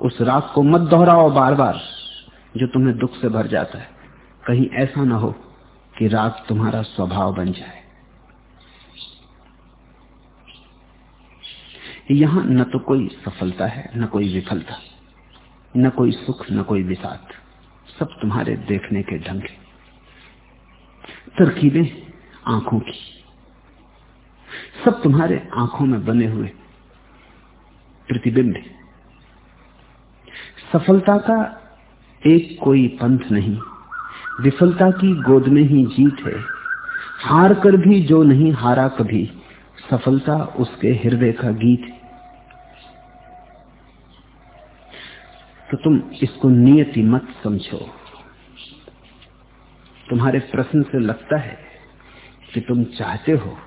उस रात को मत दोहराओ बार बार जो तुम्हें दुख से भर जाता है। कहीं ऐसा ना हो कि रात तुम्हारा स्वभाव बन जाए। यहाँ न तो कोई सफलता है न कोई विफलता न कोई सुख न कोई विषाद सब तुम्हारे देखने के ढंग है। तरकीबें आँखों की। सब तुम्हारे आँखों में बने हुए प्रतिबिंब सफलता का एक कोई पंथ नहीं। विफलता की गोद में ही जीत है। हार कर भी जो नहीं हारा कभी, सफलता उसके हृदय का गीत है। तुम इसको नियति मत समझो। तुम्हारे प्रश्न से लगता है कि तुम चाहते हो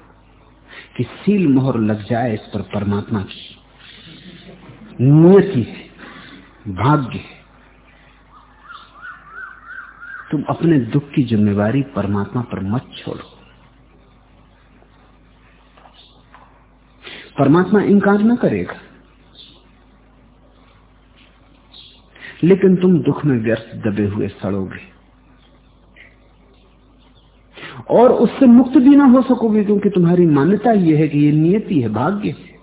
कि सील मोहर लग जाए इस पर परमात्मा की। नियति है, भाग्य है। तुम अपने दुख की जिम्मेवारी परमात्मा पर मत छोड़ो। परमात्मा इंकार न करेगा। लेकिन तुम दुख में व्यर्थ दबे हुए सड़ोगे। और उससे मुक्त भी ना हो सकोगे, क्योंकि तुम्हारी मान्यता यह है कि ये नियति है, भाग्य है।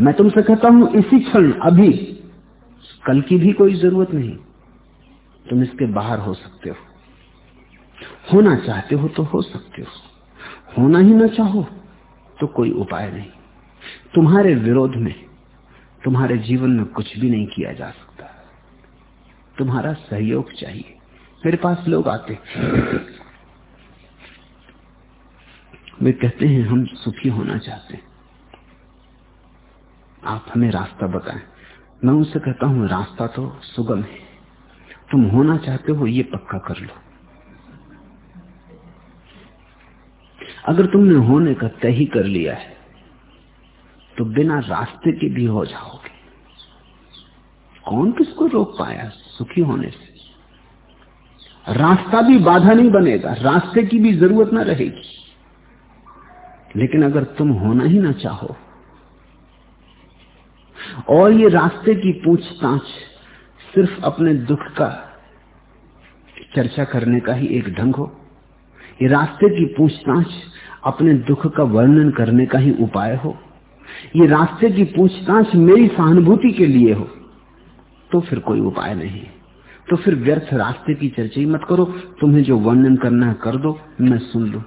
मैं तुमसे कहता हूँ, इसी क्षण, अभी, कल की भी कोई ज़रूरत नहीं। तुम इसके बाहर हो सकते हो। होना चाहते हो तो हो सकते हो। होना ही ना चाहो तो कोई उपाय नहीं। तुम्हारे विरोध में, तुम्हारे जीवन में कुछ भी नहीं किया जा सकता। तुम्हारा सहयोग चाहिए। मेरे पास लोग आते वे कहते हैं, हम सुखी होना चाहते हैं। आप हमें रास्ता बताएँ। मैं उनसे कहता हूँ, रास्ता तो सुगम है। तुम होना चाहते हो, ये पक्का कर लो। अगर तुमने होने का तय ही कर लिया है तो बिना रास्ते के भी हो जाओगे। कौन किसको रोक पाया सुखी होने से? रास्ता भी बाधा नहीं बनेगा, रास्ते की भी ज़रूरत ना रहेगी। लेकिन अगर तुम होना ही ना चाहो। और ये रास्ते की पूछताछ सिर्फ़ अपने दुख का चर्चा करने का ही एक ढंग हो। ये रास्ते की पूछताछ अपने दुख का वर्णन करने का ही उपाय हो। ये रास्ते की पूछताछ मेरी सहानुभूति के लिए हो। तो फिर कोई उपाय नहीं। तो फिर व्यर्थ रास्ते की चर्चा ही मत करो। तुम्हें जो वर्णन करना है कर दो, मैं सुन लू।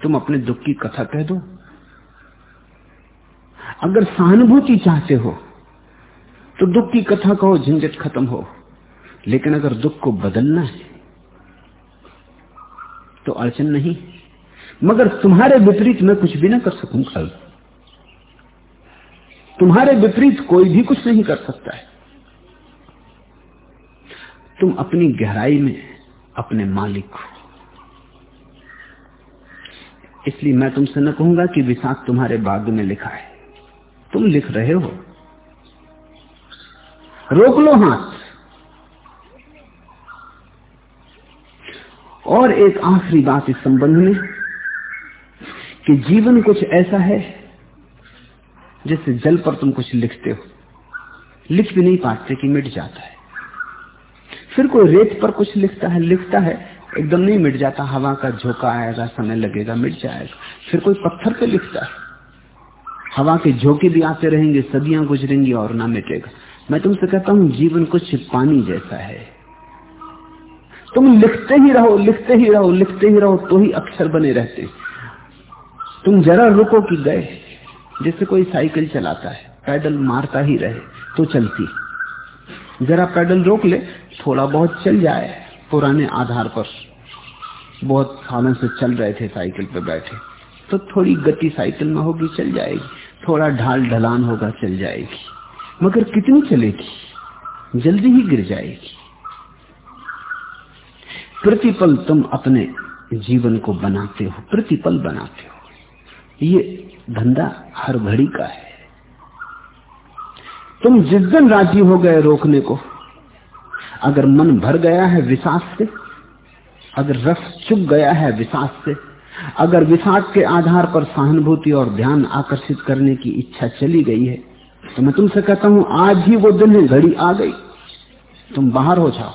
तुम अपने दुख की कथा कह दो। अगर सहानुभूति चाहते हो तो दुख की कथा कहो, झंझट खत्म हो। लेकिन अगर दुख को बदलना है तो अड़चन नहीं। मगर तुम्हारे विपरीत मैं कुछ भी ना कर सकूँगा तुम्हारे विपरीत कोई भी कुछ नहीं कर सकता है। तुम अपनी गहराई में अपने मालिक हो। इसलिए मैं तुमसे न कहूँगा कि विषाक तुम्हारे भाग्य में लिखा है। तुम लिख रहे हो। रोक लो हाथ। और एक आखिरी बात इस संबंध में, कि जीवन कुछ ऐसा है जैसे जल पर तुम कुछ लिखते हो। लिख भी नहीं पाते कि मिट जाता है। फिर कोई रेत पर कुछ लिखता है लिखता है एकदम नहीं मिट जाता, हवा का झोंका आएगा, समय लगेगा, मिट जाएगा। फिर कोई पत्थर पे लिखता है। हवा के झोंके भी आते रहेंगे, सदियाँ गुजरेंगी और ना मिटेगा। मैं तुमसे कहता हूँ, जीवन कुछ पानी जैसा है। तुम लिखते ही रहो, लिखते ही रहो, लिखते ही रहो तो ही अक्षर बने रहते। तुम जरा रुको कि गए। जैसे कोई साइकिल चलाता है, पैडल मारता ही रहे तो चलती। जरा पैडल रोक ले, थोड़ा बहुत चल जाए। पुराने आधार पर बहुत सालों से चल रहे थे साइकिल पर बैठे। तो थोड़ी गति साइकिल में होगी, चल जाएगी। थोड़ा ढाल ढलान होगा, चल जाएगी। मगर कितनी चलेगी? जल्दी ही गिर जाएगी। प्रतिपल तुम अपने जीवन को बनाते हो, प्रतिपल बनाते हो। ये धंधा हर घड़ी का है। तुम जिस दिन राज़ी हो गए रोकने को अगर मन भर गया है विशास से, अगर रस चुप गया है विशास से, अगर विषाद के आधार पर सहानुभूति और ध्यान आकर्षित करने की इच्छा चली गई है तो मैं तुमसे कहता हूँ, आज ही वो दिन है, घड़ी आ गई। तुम बाहर हो जाओ।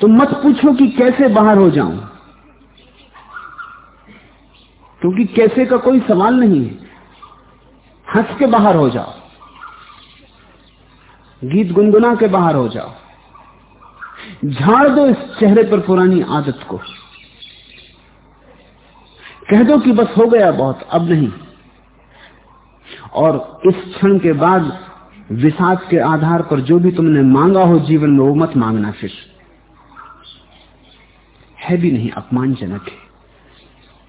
तुम मत पूछो कि कैसे बाहर हो जाऊँ। क्योंकि कैसे का कोई सवाल नहीं है। हंस के बाहर हो जाओ। गीत गुनगुना के बाहर हो जाओ। झाड़ दो इस चेहरे पर पुरानी आदत को। कह दो कि बस हो गया बहुत, अब नहीं। और इस क्षण के बाद विषाद के आधार पर जो भी तुमने मांगा हो जीवन में वो मत मांगना फिर। है भी नहीं, अपमानजनक है।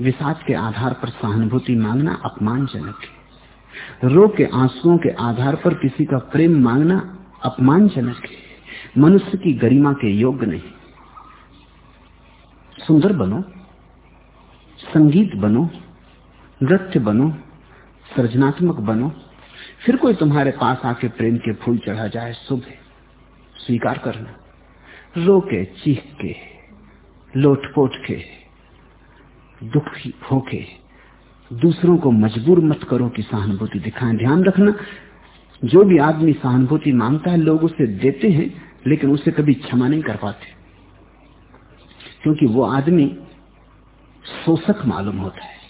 विषाद के आधार पर सहानुभूति मांगना अपमानजनक है। रो के आंसुओं के आधार पर किसी का प्रेम मांगना अपमानजनक है। मनुष्य की गरिमा के योग्य नहीं। सुंदर बनो, संगीत बनो, नृत्य बनो, सृजनात्मक बनो, फिर कोई तुम्हारे पास आके प्रेम के फूल चढ़ा जाए, शुभ स्वीकार करना। रो के चीख के लोटपोट के दुखी होके दूसरों को मजबूर मत करो कि सहानुभूति दिखाएँ। ध्यान रखना जो भी आदमी सहानुभूति माँगता है, लोग उसे देते हैं, लेकिन उसे कभी क्षमा नहीं कर पाते। क्योंकि वो आदमी शोषक मालूम होता है।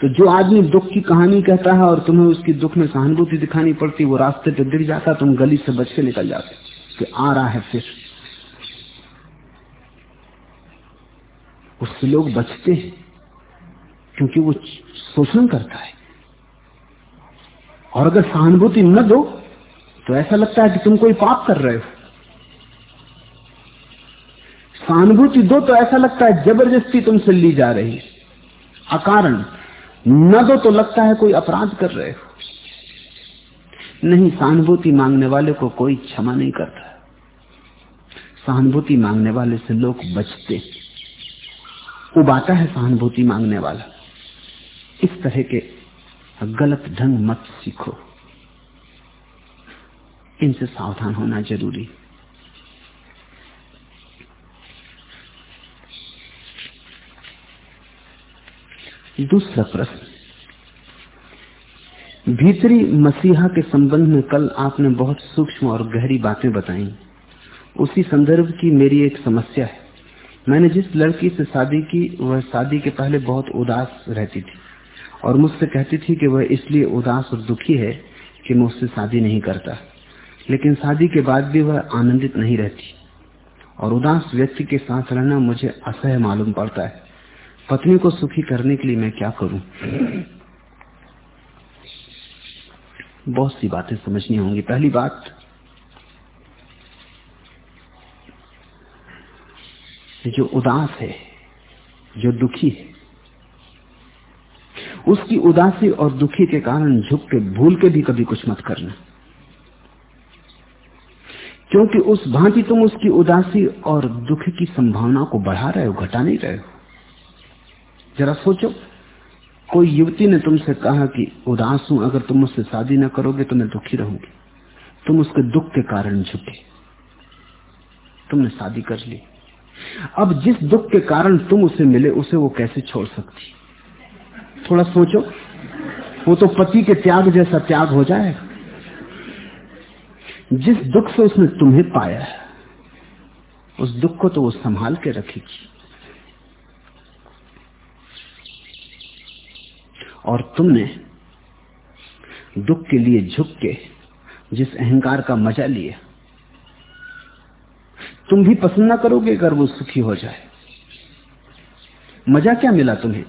तो जो आदमी दुख की कहानी कहता है और तुम्हें उसकी दुख में सहानुभूति दिखानी पड़ती, वो रास्ते पे गिर जाता, तुम गली से बच के निकल जाते कि आ रहा है फिर। उससे लोग बचते हैं, क्योंकि वो शोषण करता है। और अगर सहानुभूति न दो तो ऐसा लगता है कि तुम कोई पाप कर रहे हो। सहानुभूति दो तो ऐसा लगता है ज़बरदस्ती तुमसे ली जा रही है। अकारण, न दो तो लगता है कोई अपराध कर रहे हो। नहीं, सहानुभूति मांगने वाले को कोई क्षमा नहीं करता। सहानुभूति मांगने वाले से लोग बचते उबाता है सहानुभूति मांगने वाला। इस तरह के गलत ढंग मत सीखो। इनसे सावधान होना ज़रूरी। दूसरा प्रश्न। भीतरी मसीहा के संबंध में कल आपने बहुत सूक्ष्म और गहरी बातें बताई। उसी संदर्भ की मेरी एक समस्या है। मैंने जिस लड़की से शादी की, वह शादी के पहले बहुत उदास रहती थी। और मुझसे कहती थी कि वह इसलिए उदास और दुखी है कि मैं उससे शादी नहीं करता। लेकिन शादी के बाद भी वह आनंदित नहीं रहती। और उदास व्यक्ति के साथ रहना मुझे असह मालूम पड़ता है। पत्नी को सुखी करने के लिए मैं क्या करूँ? बहुत सी बातें समझनी होंगी। पहली बात, जो उदास है, जो दुखी है उसकी उदासी और दुखी के कारण झुक के भूल के भी कभी कुछ मत करना। क्योंकि उस भांति तुम उसकी उदासी और दुख की संभावना को बढ़ा रहे हो, घटा नहीं रहे हो। जरा सोचो, कोई युवती ने तुमसे कहा कि, उदास हूँ, अगर तुम मुझसे शादी ना करोगे तो मैं दुखी रहूँगी। तुम उसके दुख के कारण झुके। तुमने शादी कर ली। अब जिस दुख के कारण तुम उसे मिले, उसे वो कैसे छोड़ सकती? थोड़ा सोचो। वो तो पति के त्याग जैसा त्याग हो जाए जिस दुख से उसने तुम्हें पाया है, उस दुख को तो वो संभाल के रखेगी। और तुमने दुख के लिए झुक के जिस अहंकार का मज़ा लिया, तुम भी पसंद ना करोगे अगर वो सुखी हो जाए। मज़ा क्या मिला तुम्हें?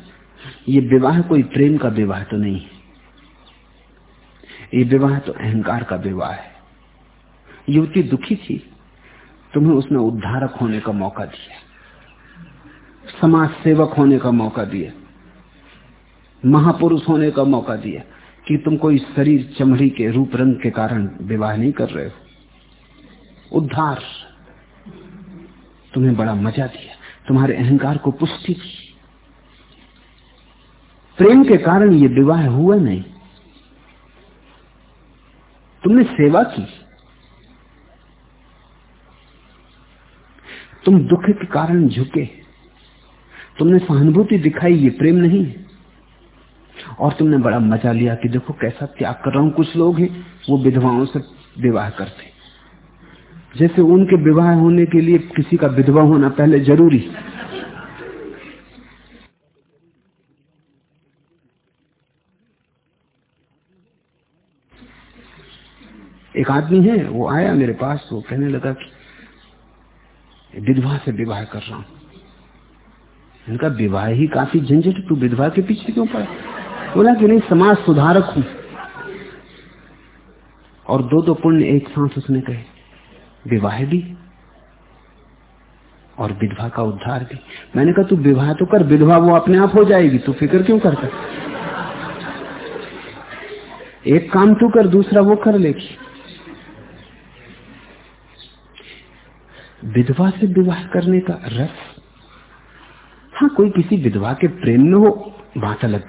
ये विवाह कोई प्रेम का विवाह तो नहीं है। ये विवाह तो अहंकार का विवाह है। युवती दुखी थी, तुम्हें उसने उद्धारक होने का मौका दिया। समाज सेवक होने का मौका दिया। महापुरुष होने का मौका दिया कि तुम कोई शरीर चमड़ी के रूप रंग के कारण विवाह नहीं कर रहे हो। उद्धार। तुम्हें बड़ा मज़ा दिया। तुम्हारे अहंकार को पुष्टि दी। प्रेम के कारण ये विवाह हुआ नहीं। तुमने सेवा की। तुम दुख के कारण झुके। तुमने सहानुभूति दिखाई, ये प्रेम नहीं है। और तुमने बड़ा मज़ा लिया कि देखो कैसा त्याग कर रहा हूँ। कुछ लोग हैं, वो विधवाओं से विवाह करते। जैसे उनके विवाह होने के लिए किसी का विधवा होना पहले ज़रूरी। एक आदमी है, वो आया मेरे पास, वो कहने लगा कि विधवा से विवाह कर रहा हूँ। इनका विवाह ही काफ़ी झंझट, तू विधवा के पीछे क्यों पड़ा? बोला कि नहीं, समाज सुधारक हूँ। और दो दो पुण्य एक सांस उसने कहे, विवाह भी और विधवा का उद्धार भी। मैंने कहा, तू विवाह तो कर, विधवा वो अपने आप हो जाएगी, तू फ़िक्र क्यों करता? एक काम तू कर, दूसरा वो कर लेगी। विधवा से विवाह करने का रस? हाँ कोई किसी विधवा के प्रेम में हो, बात अलग।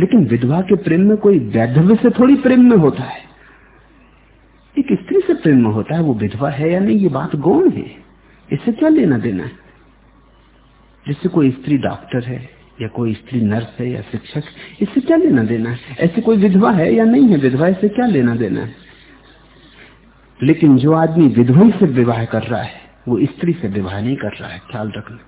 लेकिन विधवा के प्रेम में कोई वैधव्य से थोड़ी प्रेम में होता है। एक स्त्री से प्रेम में होता है, वो विधवा है या नहीं, ये बात गौण है। इससे क्या लेना देना है? जिससे कोई स्त्री डॉक्टर है, या कोई स्त्री नर्स है, या शिक्षक इससे क्या लेना देना है? ऐसी कोई विधवा है या नहीं है विधवा इससे क्या लेना देना है? लेकिन जो आदमी विधवा से विवाह कर रहा है, वो स्त्री से विवाह नहीं कर रहा है, ख्याल रखना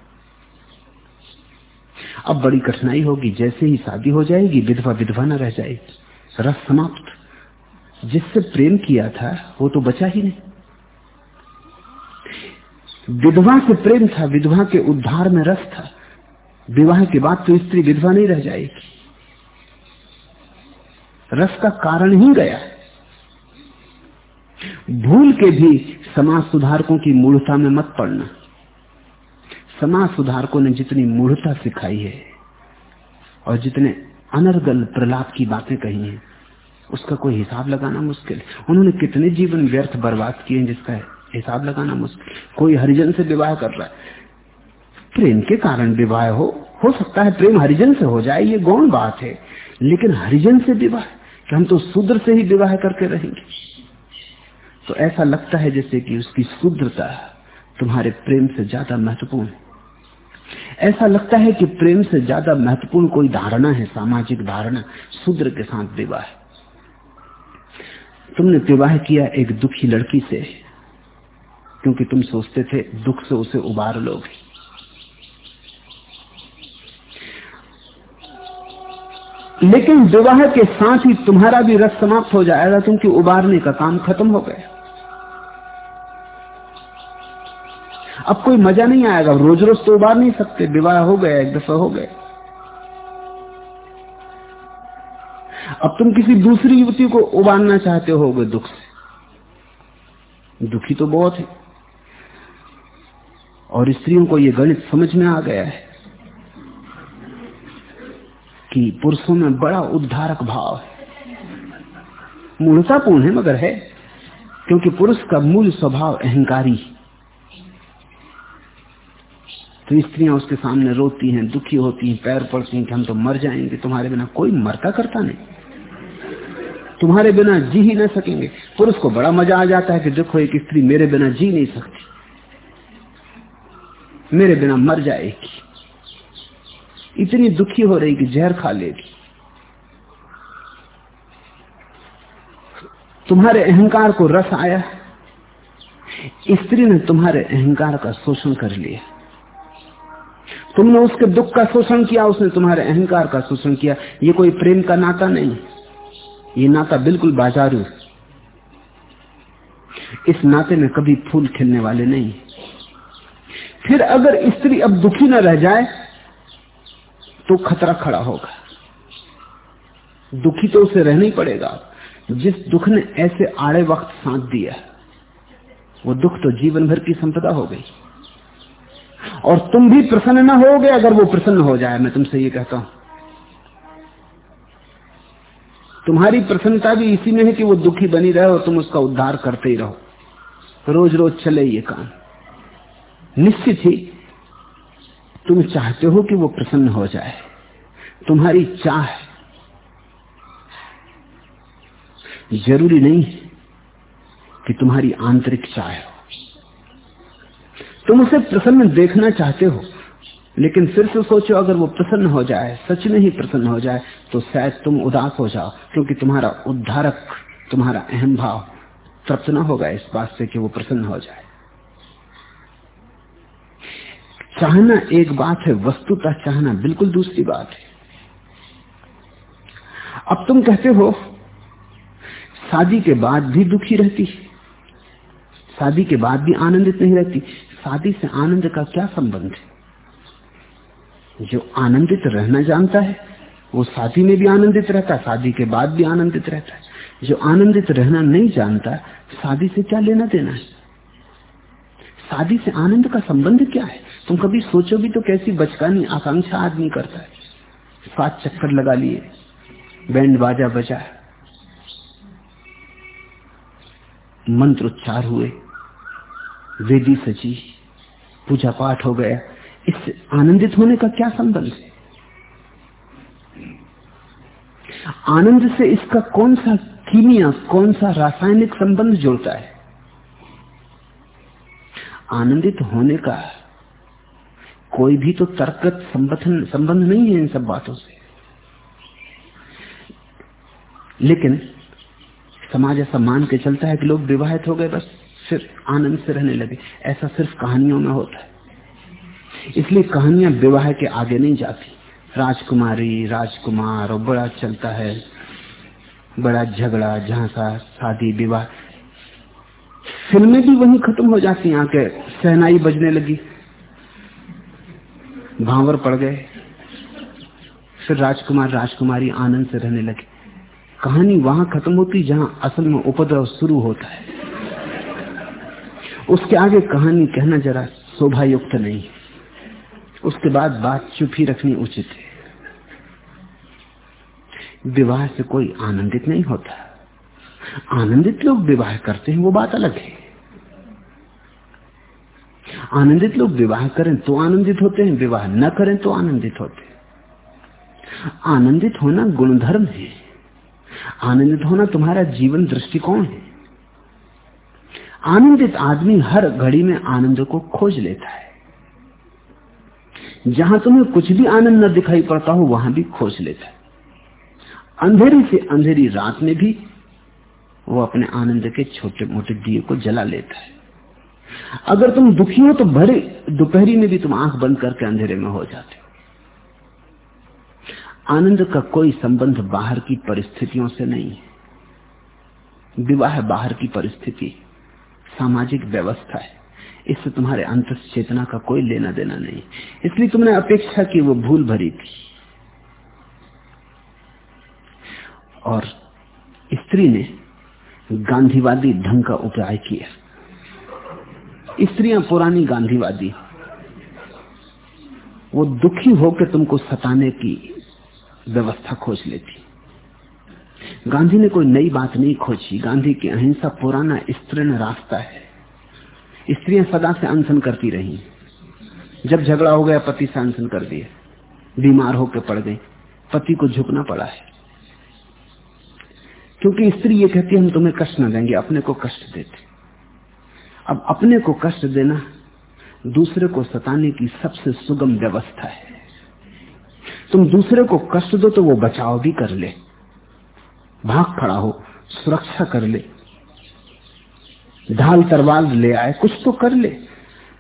अब बड़ी कठिनाई होगी, जैसे ही शादी हो जाएगी, विधवा विधवा न रह जाएगी। रस समाप्त। जिससे प्रेम किया था, वो तो बचा ही नहीं। विधवा से प्रेम था, विधवा के उद्धार में रस था। विवाह के बाद तो स्त्री विधवा नहीं रह जाएगी। रस का कारण ही गया भूल के भी समाज सुधारकों की मूढ़ता में मत पड़ना। समाज सुधारकों ने जितनी मूढ़ता सिखाई है और जितने अनर्गल प्रलाप की बातें कही हैं, उसका कोई हिसाब लगाना मुश्किल। उन्होंने कितने जीवन व्यर्थ बर्बाद किए जिसका हिसाब लगाना मुश्किल। कोई हरिजन से विवाह कर रहा है। प्रेम के कारण विवाह हो हो सकता है प्रेम हरिजन से हो जाए, ये गौण बात है। लेकिन हरिजन से विवाह हम तो शूद्र से ही विवाह करके रहेंगे। तो ऐसा लगता है जैसे कि उसकी शुद्रता तुम्हारे प्रेम से ज़्यादा महत्वपूर्ण है। ऐसा लगता है कि प्रेम से ज़्यादा महत्वपूर्ण कोई धारणा है, सामाजिक धारणा शूद्र के साथ विवाह तुमने विवाह किया एक दुखी लड़की से, क्योंकि तुम सोचते थे दुख से उसे उबार लोगे। लेकिन विवाह के साथ ही तुम्हारा भी रस समाप्त हो जाएगा, क्योंकि उबारने का काम खत्म हो गया। अब कोई मज़ा नहीं आएगा। रोज रोज तो उबार नहीं सकते। विवाह हो गया, एक दफ़ा हो गए अब तुम किसी दूसरी युवती को उबारना चाहते हो गए दुख से। दुखी तो बहुत है। और स्त्रियों को यह गणित समझ में आ गया है कि पुरुषों में बड़ा उद्धारक भाव है। मूलतापूर्ण है, मगर है। क्योंकि पुरुष का मूल स्वभाव अहंकारी है। तो स्त्रियाँ उसके सामने रोती हैं, दुखी होती हैं, पैर पड़ती हैं कि हम तो मर जाएँगे, तुम्हारे बिना कोई मरता करता नहीं। तुम्हारे बिना जी ही ना सकेंगे। पुरुष को बड़ा मज़ा आ जाता है कि देखो, एक स्त्री मेरे बिना जी नहीं सकती। मेरे बिना मर जाएगी। इतनी दुखी हो रही कि जहर खा लेगी। तुम्हारे अहंकार को रस आया स्त्री ने तुम्हारे अहंकार का शोषण कर लिया। तुमने उसके दुख का शोषण किया, उसने तुम्हारे अहंकार का शोषण किया। ये कोई प्रेम का नाता नहीं। ये नाता बिल्कुल बाजारू इस नाते में कभी फूल खिलने वाले नहीं। फिर अगर स्त्री अब दुखी न रह जाए तो खतरा खड़ा होगा। दुखी तो उसे रहना ही पड़ेगा। जिस दुख ने ऐसे आड़े वक्त साथ दिया, वो दुख तो जीवन भर की संपदा हो गई। और तुम भी प्रसन्न न होगे अगर वो प्रसन्न हो जाए, मैं तुमसे ये कहता हूँ। तुम्हारी प्रसन्नता भी इसी में है कि वो दुखी बनी रहे और तुम उसका उद्धार करते ही रहो। रोज रोज चले ये काम। निश्चित ही तुम चाहते हो कि वो प्रसन्न हो जाए। तुम्हारी चाह ज़रूरी नहीं कि तुम्हारी आंतरिक चाह हो। तुम उसे प्रसन्न देखना चाहते हो, लेकिन फिर से सोचो अगर वो प्रसन्न हो जाए, सच में ही प्रसन्न हो जाए तो शायद तुम उदास हो जाओ, क्योंकि तुम्हारा उद्धारक, तुम्हारा अहम भाव तृप्त न होगा इस बात से कि वो प्रसन्न हो जाए। चाहना एक बात है, वस्तुतः चाहना बिल्कुल दूसरी बात है। अब तुम कहते हो, शादी के बाद भी दुखी रहती, शादी के बाद भी आनंदित नहीं रहती शादी से आनंद का क्या संबंध है? जो आनंदित रहना जानता है, वो शादी में भी आनंदित रहता है, शादी के बाद भी आनंदित रहता है। जो आनंदित रहना नहीं जानता, शादी से क्या लेना देना है? शादी से आनंद का संबंध क्या है? तुम कभी सोचो भी तो कैसी बचकानी, आकांक्षा आदमी करता है। सात चक्कर लगा लिए, बैंड बाजा बजा। मंत्र उच्चार हुए, वेदी सची पूजा पाठ हो गया। इससे आनंदित होने का क्या संबंध? है आनंद से इसका कौन सा कीमिया, कौन सा रासायनिक संबंध जुड़ता है? आनंदित होने का कोई भी तो तर्कत संबंध संबंध नहीं है इन सब बातों से। लेकिन समाज ऐसा मान के चलता है कि लोग विवाहित हो गए बस। फिर आनंद से रहने लगे। ऐसा सिर्फ़ कहानियों में होता है। इसलिए कहानियाँ विवाह के आगे नहीं जाती। राजकुमारी, राजकुमार, और बड़ा चलता है। बड़ा झगड़ा, झांसा, शादी, विवाह। फ़िल्में भी वहीं खत्म हो जाती आके सहनाई बजने लगी। भावर पड़ गए। फिर राजकुमार, राजकुमारी आनंद से रहने लगे। कहानी वहाँ खत्म होती जहाँ असल में उपद्रव शुरू होता है। उसके आगे कहानी कहना जरा शोभा युक्त नहीं। उसके बाद बात चुप ही रखनी उचित है। विवाह से कोई आनंदित नहीं होता। आनंदित लोग विवाह करते हैं, वो बात अलग है। आनंदित लोग विवाह करें तो आनंदित होते हैं, विवाह न करें तो आनंदित होते हैं। आनंदित होना गुणधर्म है। आनंदित होना तुम्हारा जीवन दृष्टिकोण है। आनंदित आदमी हर घड़ी में आनंद को खोज लेता है। जहाँ तुम्हें कुछ भी आनंद न दिखाई पड़ता हो, वहाँ भी खोज लेता है। अंधेरी से अंधेरी रात में भी वो अपने आनंद के छोटे मोटे दिए को जला लेता है। अगर तुम दुखी हो तो भरे दोपहरी में भी तुम आँख बंद करके अंधेरे में हो जाते हो। आनंद का कोई संबंध बाहर की परिस्थितियों से नहीं है। विवाह बाहर की परिस्थिति सामाजिक व्यवस्था है। इससे तुम्हारे अंत चेतना का कोई लेना देना नहीं। इसलिए तुमने अपेक्षा की वो भूल भरी थी। और स्त्री ने गांधीवादी ढंग का उपाय किया। स्त्रियाँ पुरानी गांधीवादी वो दुखी होकर तुमको सताने की व्यवस्था खोज लेती। गांधी ने कोई नई बात नहीं खोजी। गांधी की अहिंसा पुराना स्त्रीण रास्ता है। स्त्रियाँ सदा से अनशन करती रही। जब झगड़ा हो गया, पति से अनशन कर दिए। बीमार होकर पड़ गई। पति को झुकना पड़ा है। क्योंकि स्त्री ये कहती है, हम तुम्हें कष्ट न देंगे, अपने को कष्ट देते। अब अपने को कष्ट देना दूसरे को सताने की सबसे सुगम व्यवस्था है। तुम दूसरे को कष्ट दो तो वो बचाव भी कर ले। भाग खड़ा हो, सुरक्षा कर ले। ढाल तरवाल ले आए, कुछ तो कर ले।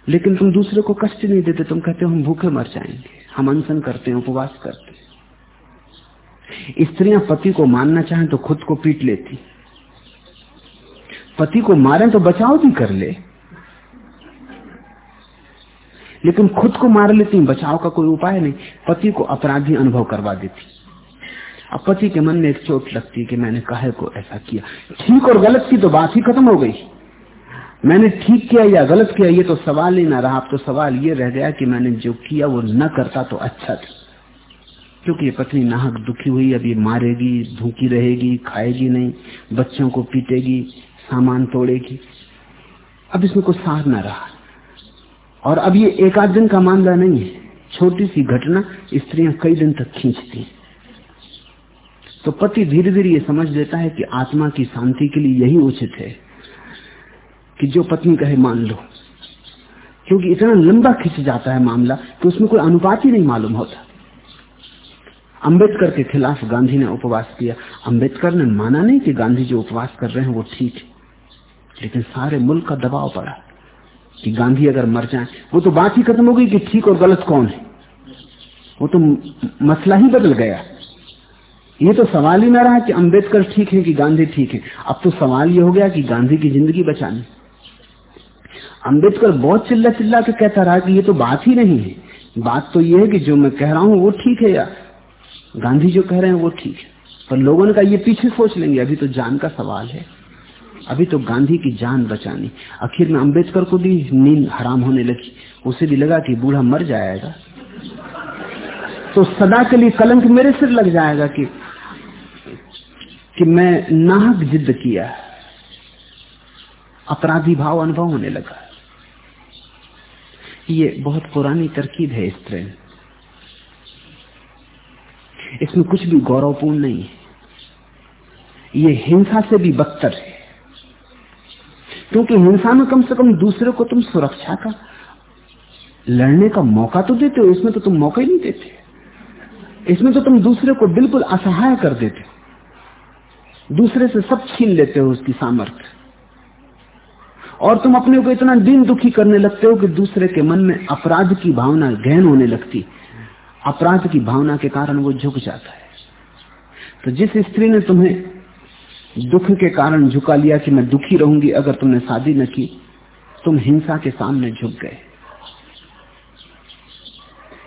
लेकिन तुम दूसरे को कष्ट नहीं देते, तुम कहते हो हम भूखे मर जाएँगे। हम अनशन करते हैं, उपवास करते स्त्रियाँ पति को मानना चाहें तो खुद को पीट लेती। पति को मारें तो बचाव भी कर ले। लेकिन खुद को मार लेती, बचाव का कोई उपाय नहीं। पति को अपराधी अनुभव करवा देती। अब पति के मन में एक चोट लगती है कि मैंने कहे को ऐसा किया। ठीक और गलत की तो बात ही खत्म हो गई। मैंने ठीक किया या गलत किया, ये तो सवाल ही ना रहा। अब तो सवाल ये रह गया कि मैंने जो किया वो न करता तो अच्छा था। क्योंकि ये पत्नी नाहक दुखी हुई अब ये मारेगी, भूखी रहेगी, खाएगी नहीं, बच्चों को पीटेगी, सामान तोड़ेगी। अब इसमें कुछ सार ना रहा। और अब ये एक आध दिन का मामला नहीं है। छोटी सी घटना स्त्रियाँ कई दिन तक खींचती तो पति धीरे धीरे ये समझ लेता है कि आत्मा की शांति के लिए यही उचित है कि जो पत्नी कहे, मान लो। क्योंकि इतना लंबा खिंच जाता है मामला कि उसमें कोई अनुपात ही नहीं मालूम होता। अंबेडकर के खिलाफ गांधी ने उपवास किया। अंबेडकर ने माना नहीं कि गांधी जो उपवास कर रहे हैं वो ठीक है। लेकिन सारे मुल्क का दबाव पड़ा कि गांधी अगर मर जाए। वो तो बात ही खत्म हो गई कि ठीक और गलत कौन है? वो तो मसला ही बदल गया। ये तो सवाल ही ना रहा कि अंबेडकर ठीक है कि गांधी ठीक है। अब तो सवाल ये हो गया कि गांधी की ज़िंदगी बचानी। अंबेडकर बहुत चिल्ला चिल्ला के कहता रहा कि ये तो बात ही नहीं है। बात तो ये है कि जो मैं कह रहा हूँ वो ठीक है या गांधी जो कह रहे हैं वो ठीक है। पर लोगों ने कहा, ये पीछे सोच लेंगे। अभी तो जान का सवाल है। अभी तो गांधी की जान बचानी। आखिर में अंबेडकर को भी नींद हराम होने लगी। उसे भी लगा कि बूढ़ा मर जाएगा। तो सदा के लिए कलंक मेरे सिर लग जाएगा कि कि मैं नाहक जिद किया। अपराधी भाव अनुभव होने लगा। ये बहुत पुरानी तरकीब है इस ट्रेन इसमें कुछ भी गौरवपूर्ण नहीं है। ये हिंसा से भी बदतर है। क्योंकि हिंसा में कम से कम दूसरे को तुम सुरक्षा का लड़ने का मौका तो देते हो, इसमें तो तुम मौका ही नहीं देते। इसमें तो तुम दूसरे को बिल्कुल असहाय कर देते हो। दूसरे से सब छीन लेते हो उसकी सामर्थ्य और तुम अपने को इतना दिन दुखी करने लगते हो कि दूसरे के मन में अपराध की भावना गहन होने लगती। अपराध की भावना के कारण वो झुक जाता है। तो जिस स्त्री ने तुम्हें दुख के कारण झुका लिया कि मैं दुखी रहूँगी अगर तुमने शादी न की, तुम हिंसा के सामने झुक गए।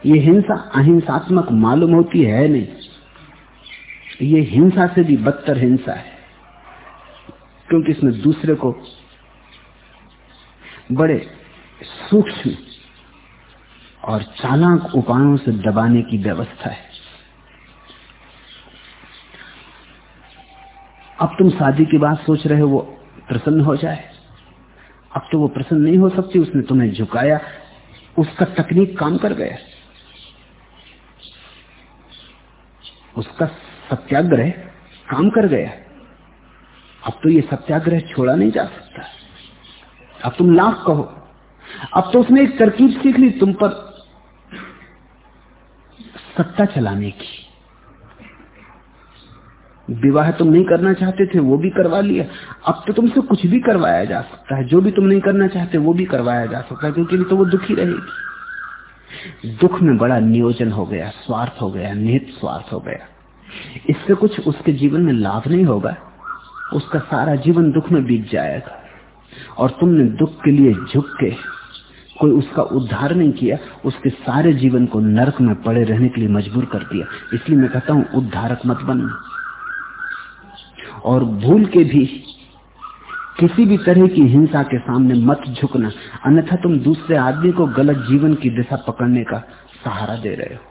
ये हिंसा अहिंसात्मक मालूम होती है नहीं। ये हिंसा से भी बदतर हिंसा है। क्योंकि इसमें दूसरे को बड़े सूक्ष्म और चालाक उपायों से दबाने की व्यवस्था है। अब तुम शादी की बात सोच रहे हो, वो प्रसन्न हो जाए। अब तो वो प्रसन्न नहीं हो सकती, उसने तुम्हें झुकाया, उसका तकनीक काम कर गया। उसका सत्याग्रह काम कर गया। अब तो ये सत्याग्रह छोड़ा नहीं जा सकता। अब तुम लाख कहो। अब तो उसने एक तरकीब सीख ली तुम पर सत्ता चलाने की। विवाह तुम नहीं करना चाहते थे, वो भी करवा लिया। अब तो तुमसे कुछ भी करवाया जा सकता है। जो भी तुम नहीं करना चाहते, वो भी करवाया जा सकता है, क्योंकि तो वो दुखी रहेगी। दुख में बड़ा नियोजन हो गया, स्वार्थ हो गया, निहित स्वार्थ हो गया। इससे कुछ उसके जीवन में लाभ नहीं होगा। उसका सारा जीवन दुख में बीत जाएगा। और तुमने दुख के लिए झुक के कोई उसका उद्धार नहीं किया, उसके सारे जीवन को नरक में पड़े रहने के लिए मजबूर कर दिया। इसलिए मैं कहता हूँ, उद्धारक मत बनना और भूल के भी किसी भी तरह की हिंसा के सामने मत झुकना। अन्यथा तुम दूसरे आदमी को गलत जीवन की दिशा पकड़ने का सहारा दे रहे हो।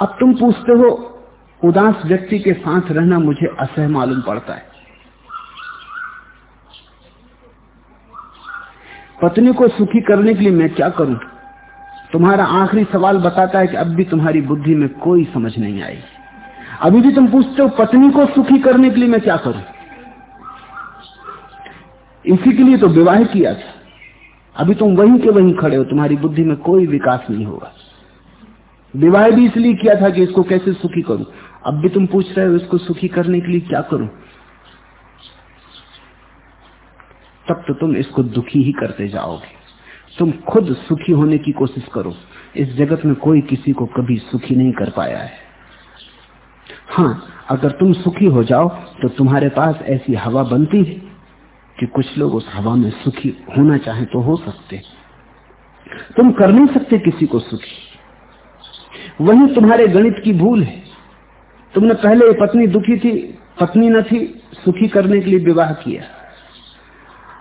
अब तुम पूछते हो उदास व्यक्ति के साथ रहना मुझे असह मालूम पड़ता है। पत्नी को सुखी करने के लिए मैं क्या करूँ? तुम्हारा आखिरी सवाल बताता है कि अब भी तुम्हारी बुद्धि में कोई समझ नहीं आई। अभी भी तुम पूछते हो, पत्नी को सुखी करने के लिए मैं क्या करूँ? इसी के लिए तो विवाह किया था। अभी तुम वहीं के वहीं खड़े हो, तुम्हारी बुद्धि में कोई विकास नहीं होगा। विवाह भी इसलिए किया था कि इसको कैसे सुखी करूँ? अब भी तुम पूछ रहे हो इसको सुखी करने के लिए क्या करूँ? तब तो तुम इसको दुखी ही करते जाओगे। तुम खुद सुखी होने की कोशिश करो। इस जगत में कोई किसी को कभी सुखी नहीं कर पाया है। हाँ अगर तुम सुखी हो जाओ तो तुम्हारे पास ऐसी हवा बनती है कि कुछ लोग उस हवा में सुखी होना चाहे तो हो सकते। तुम कर नहीं सकते किसी को सुखी। वही तुम्हारे गणित की भूल है। तुमने पहले पत्नी दुखी थी, पत्नी न थी, सुखी करने के लिए विवाह किया।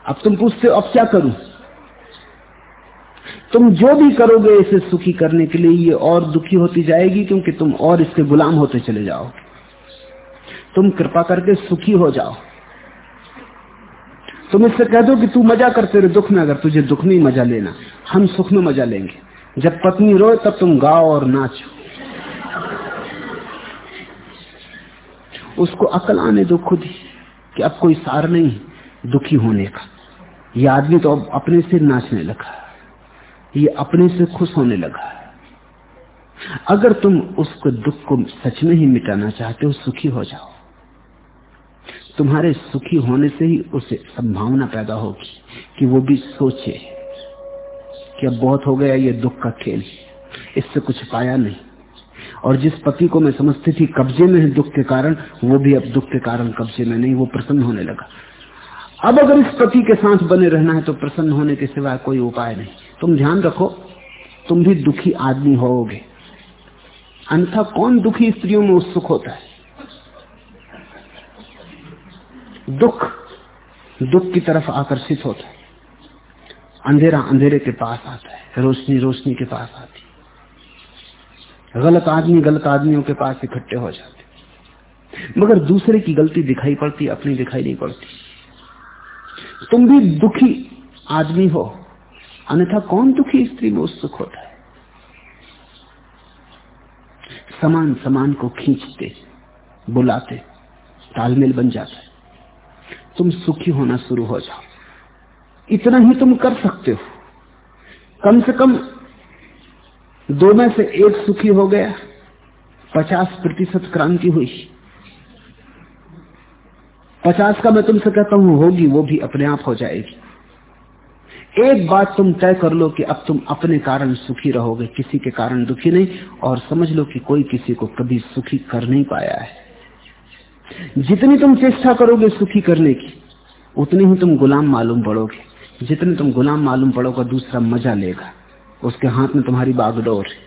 अब तुम पूछते हो, अब क्या करूँ? तुम जो भी करोगे, इसे सुखी करने के लिए ये और दुखी होती जाएगी, क्योंकि तुम और इसके गुलाम होते चले जाओ। तुम कृपा करके सुखी हो जाओ। तुम इससे कह दो कि तू मज़ा करते रहे दुख में अगर तुझे दुख में ही मज़ा लेना, हम सुख में मज़ा लेंगे। जब पत्नी रोए, तब तुम गाओ और नाचो। उसको अकल आने दो खुद ही, कि अब कोई सार नहीं दुखी होने का। ये आदमी तो अब अपने से नाचने लगा ये अपने से खुश होने लगा अगर तुम उसको दुख को सच में ही मिटाना चाहते हो, सुखी हो जाओ। तुम्हारे सुखी होने से ही उसे संभावना पैदा होगी कि वो भी सोचे कि अब बहुत हो गया ये दुख का खेल। इससे कुछ पाया नहीं। और जिस पति को मैं समझती थी कब्जे में है दुख के कारण, वो भी अब दुख के कारण कब्जे में नहीं, वो प्रसन्न होने लगा। अब अगर इस पति के साथ बने रहना है तो प्रसन्न होने के सिवाय कोई उपाय नहीं। तुम ध्यान रखो, तुम भी दुखी आदमी होोगे अन्यथा कौन दुखी स्त्रियों में उत्सुक होता है? दुख दुख की तरफ़ आकर्षित होता है। अंधेरा अंधेरे के पास आता है, रोशनी रोशनी के पास आती गलत आदमी गलत आदमियों के पास इकट्ठे हो जाते मगर दूसरे की गलती दिखाई पड़ती, अपनी दिखाई नहीं पड़ती। तुम भी दुखी आदमी हो, अन्यथा कौन दुखी स्त्री में उत्सुक होता है? समान समान को खींचते, बुलाते, तालमेल बन जाता है। तुम सुखी होना शुरू हो जाओ। इतना ही तुम कर सकते हो। कम से कम दो में से एक सुखी हो गया, पचास प्रतिशत क्रांति हुई। पचास का मैं तुमसे कहता हूँ, होगी, वो भी अपने आप हो जाएगी। एक बात तुम तय कर लो कि अब तुम अपने कारण सुखी रहोगे, किसी के कारण दुखी नहीं, और समझ लो कि कोई किसी को कभी सुखी कर नहीं पाया है। जितनी तुम चेष्टा करोगे सुखी करने की, उतनी ही तुम गुलाम मालूम पड़ोगे। जितने तुम गुलाम मालूम पड़ोगे, दूसरा मज़ा लेगा। उसके हाथ में तुम्हारी बागडोर है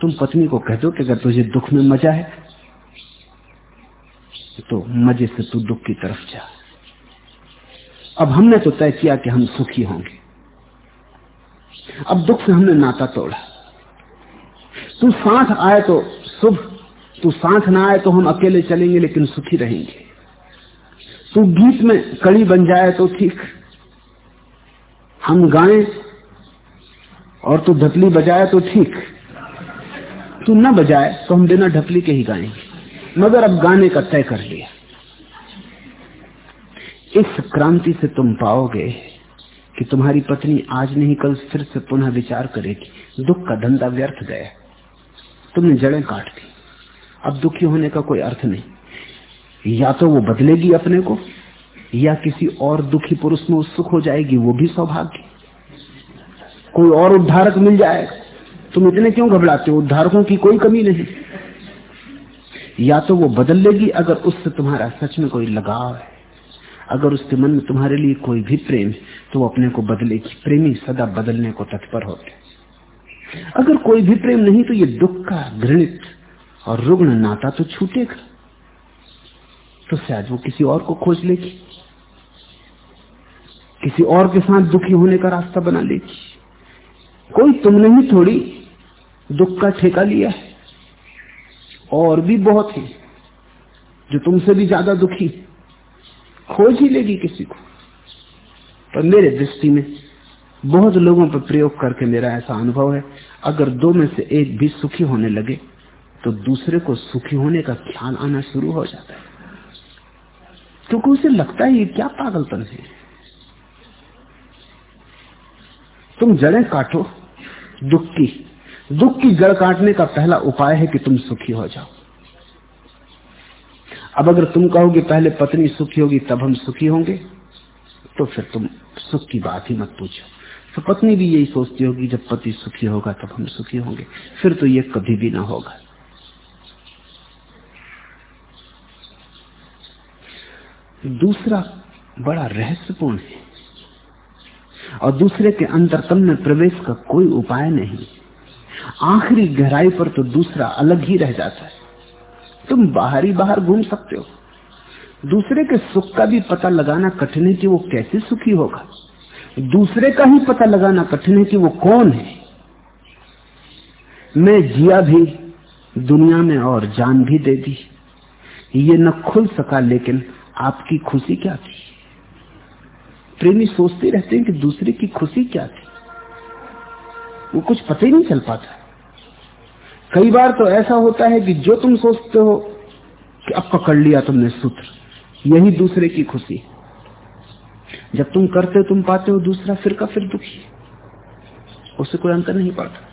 तुम पत्नी को कह दो कि अगर तुझे दुख में मज़ा है तो मज़े से तू दुख की तरफ़ जा। अब हमने तो तय किया कि हम सुखी होंगे। अब दुख से हमने नाता तोड़ा। तू साथ आए तो शुभ, तू साथ ना आए तो हम अकेले चलेंगे, लेकिन सुखी रहेंगे। तू गीत में कड़ी बन जाए तो ठीक। हम गाएँ और तू ढपली बजाए तो ठीक। तू न बजाए तो हम बिना ढपली के ही गाएँगे मगर अब गाने का तय कर लिया। इस क्रांति से तुम पाओगे कि तुम्हारी पत्नी आज नहीं, कल फिर से पुनः विचार करेगी। दुख का धंधा व्यर्थ गया। तुमने जड़ें काट दी। अब दुखी होने का कोई अर्थ नहीं। या तो वो बदलेगी अपने को या किसी और दुखी पुरुष में उत्सुक हो जाएगी, वो भी सौभाग्य। कोई और उद्धारक मिल जाएगा। तुम इतने क्यों घबराते हो? उद्धारकों की कोई कमी नहीं। या तो वो बदल लेगी अगर उससे तुम्हारा सच में कोई लगाव है। अगर उसके मन में तुम्हारे लिए कोई भी प्रेम है तो वो अपने को बदलेगी। प्रेमी सदा बदलने को तत्पर होते अगर कोई भी प्रेम नहीं तो ये दुख का घृणित और रुग्ण नाता तो छूटेगा। तो शायद वो किसी और को खोज लेगी। किसी और के साथ दुखी होने का रास्ता बना लेगी कोई तुमने ही थोड़ी दुख का ठेका लिया है। और भी बहुत है जो तुमसे भी ज़्यादा दुखी। खोज ही लेगी किसी को। पर मेरे दृष्टि में बहुत लोगों पर प्रयोग करके मेरा ऐसा अनुभव है। अगर दो में से एक भी सुखी होने लगे तो दूसरे को सुखी होने का ख्याल आना शुरू हो जाता है। क्योंकि तो उसे लगता है ये क्या पागलपन है। तुम जड़ें काटो, दुख की। दुख की जड़ काटने का पहला उपाय है कि तुम सुखी हो जाओ। अब अगर तुम कहोगे पहले पत्नी सुखी होगी, तब हम सुखी होंगे तो फिर तुम सुख की बात ही मत पूछो। तो पत्नी भी यही सोचती होगी, जब पति सुखी होगा, तब हम सुखी होंगे। फिर तो ये कभी भी ना होगा। दूसरा बड़ा रहस्यपूर्ण है। और दूसरे के अंतरतम में प्रवेश का कोई उपाय नहीं। आखिरी गहराई पर तो दूसरा अलग ही रह जाता है। तुम बाहर ही बाहर घूम सकते हो। दूसरे के सुख का भी पता लगाना कठिन है कि वो कैसे सुखी होगा। दूसरे का ही पता लगाना कठिन है कि वो कौन है। मैं जिया भी दुनिया में और जान भी दे दी। ये न खुल सका लेकिन आपकी खुशी क्या थी? प्रेमी सोचते रहते हैं कि दूसरे की खुशी क्या थी। वो कुछ पता ही नहीं चल पाता। कई बार तो ऐसा होता है कि जो तुम सोचते हो कि अब पकड़ लिया तुमने सूत्र, यही दूसरे की खुशी जब तुम करते हो, तुम पाते हो, दूसरा फिर का फिर दुखी उससे कोई अंतर नहीं पड़ता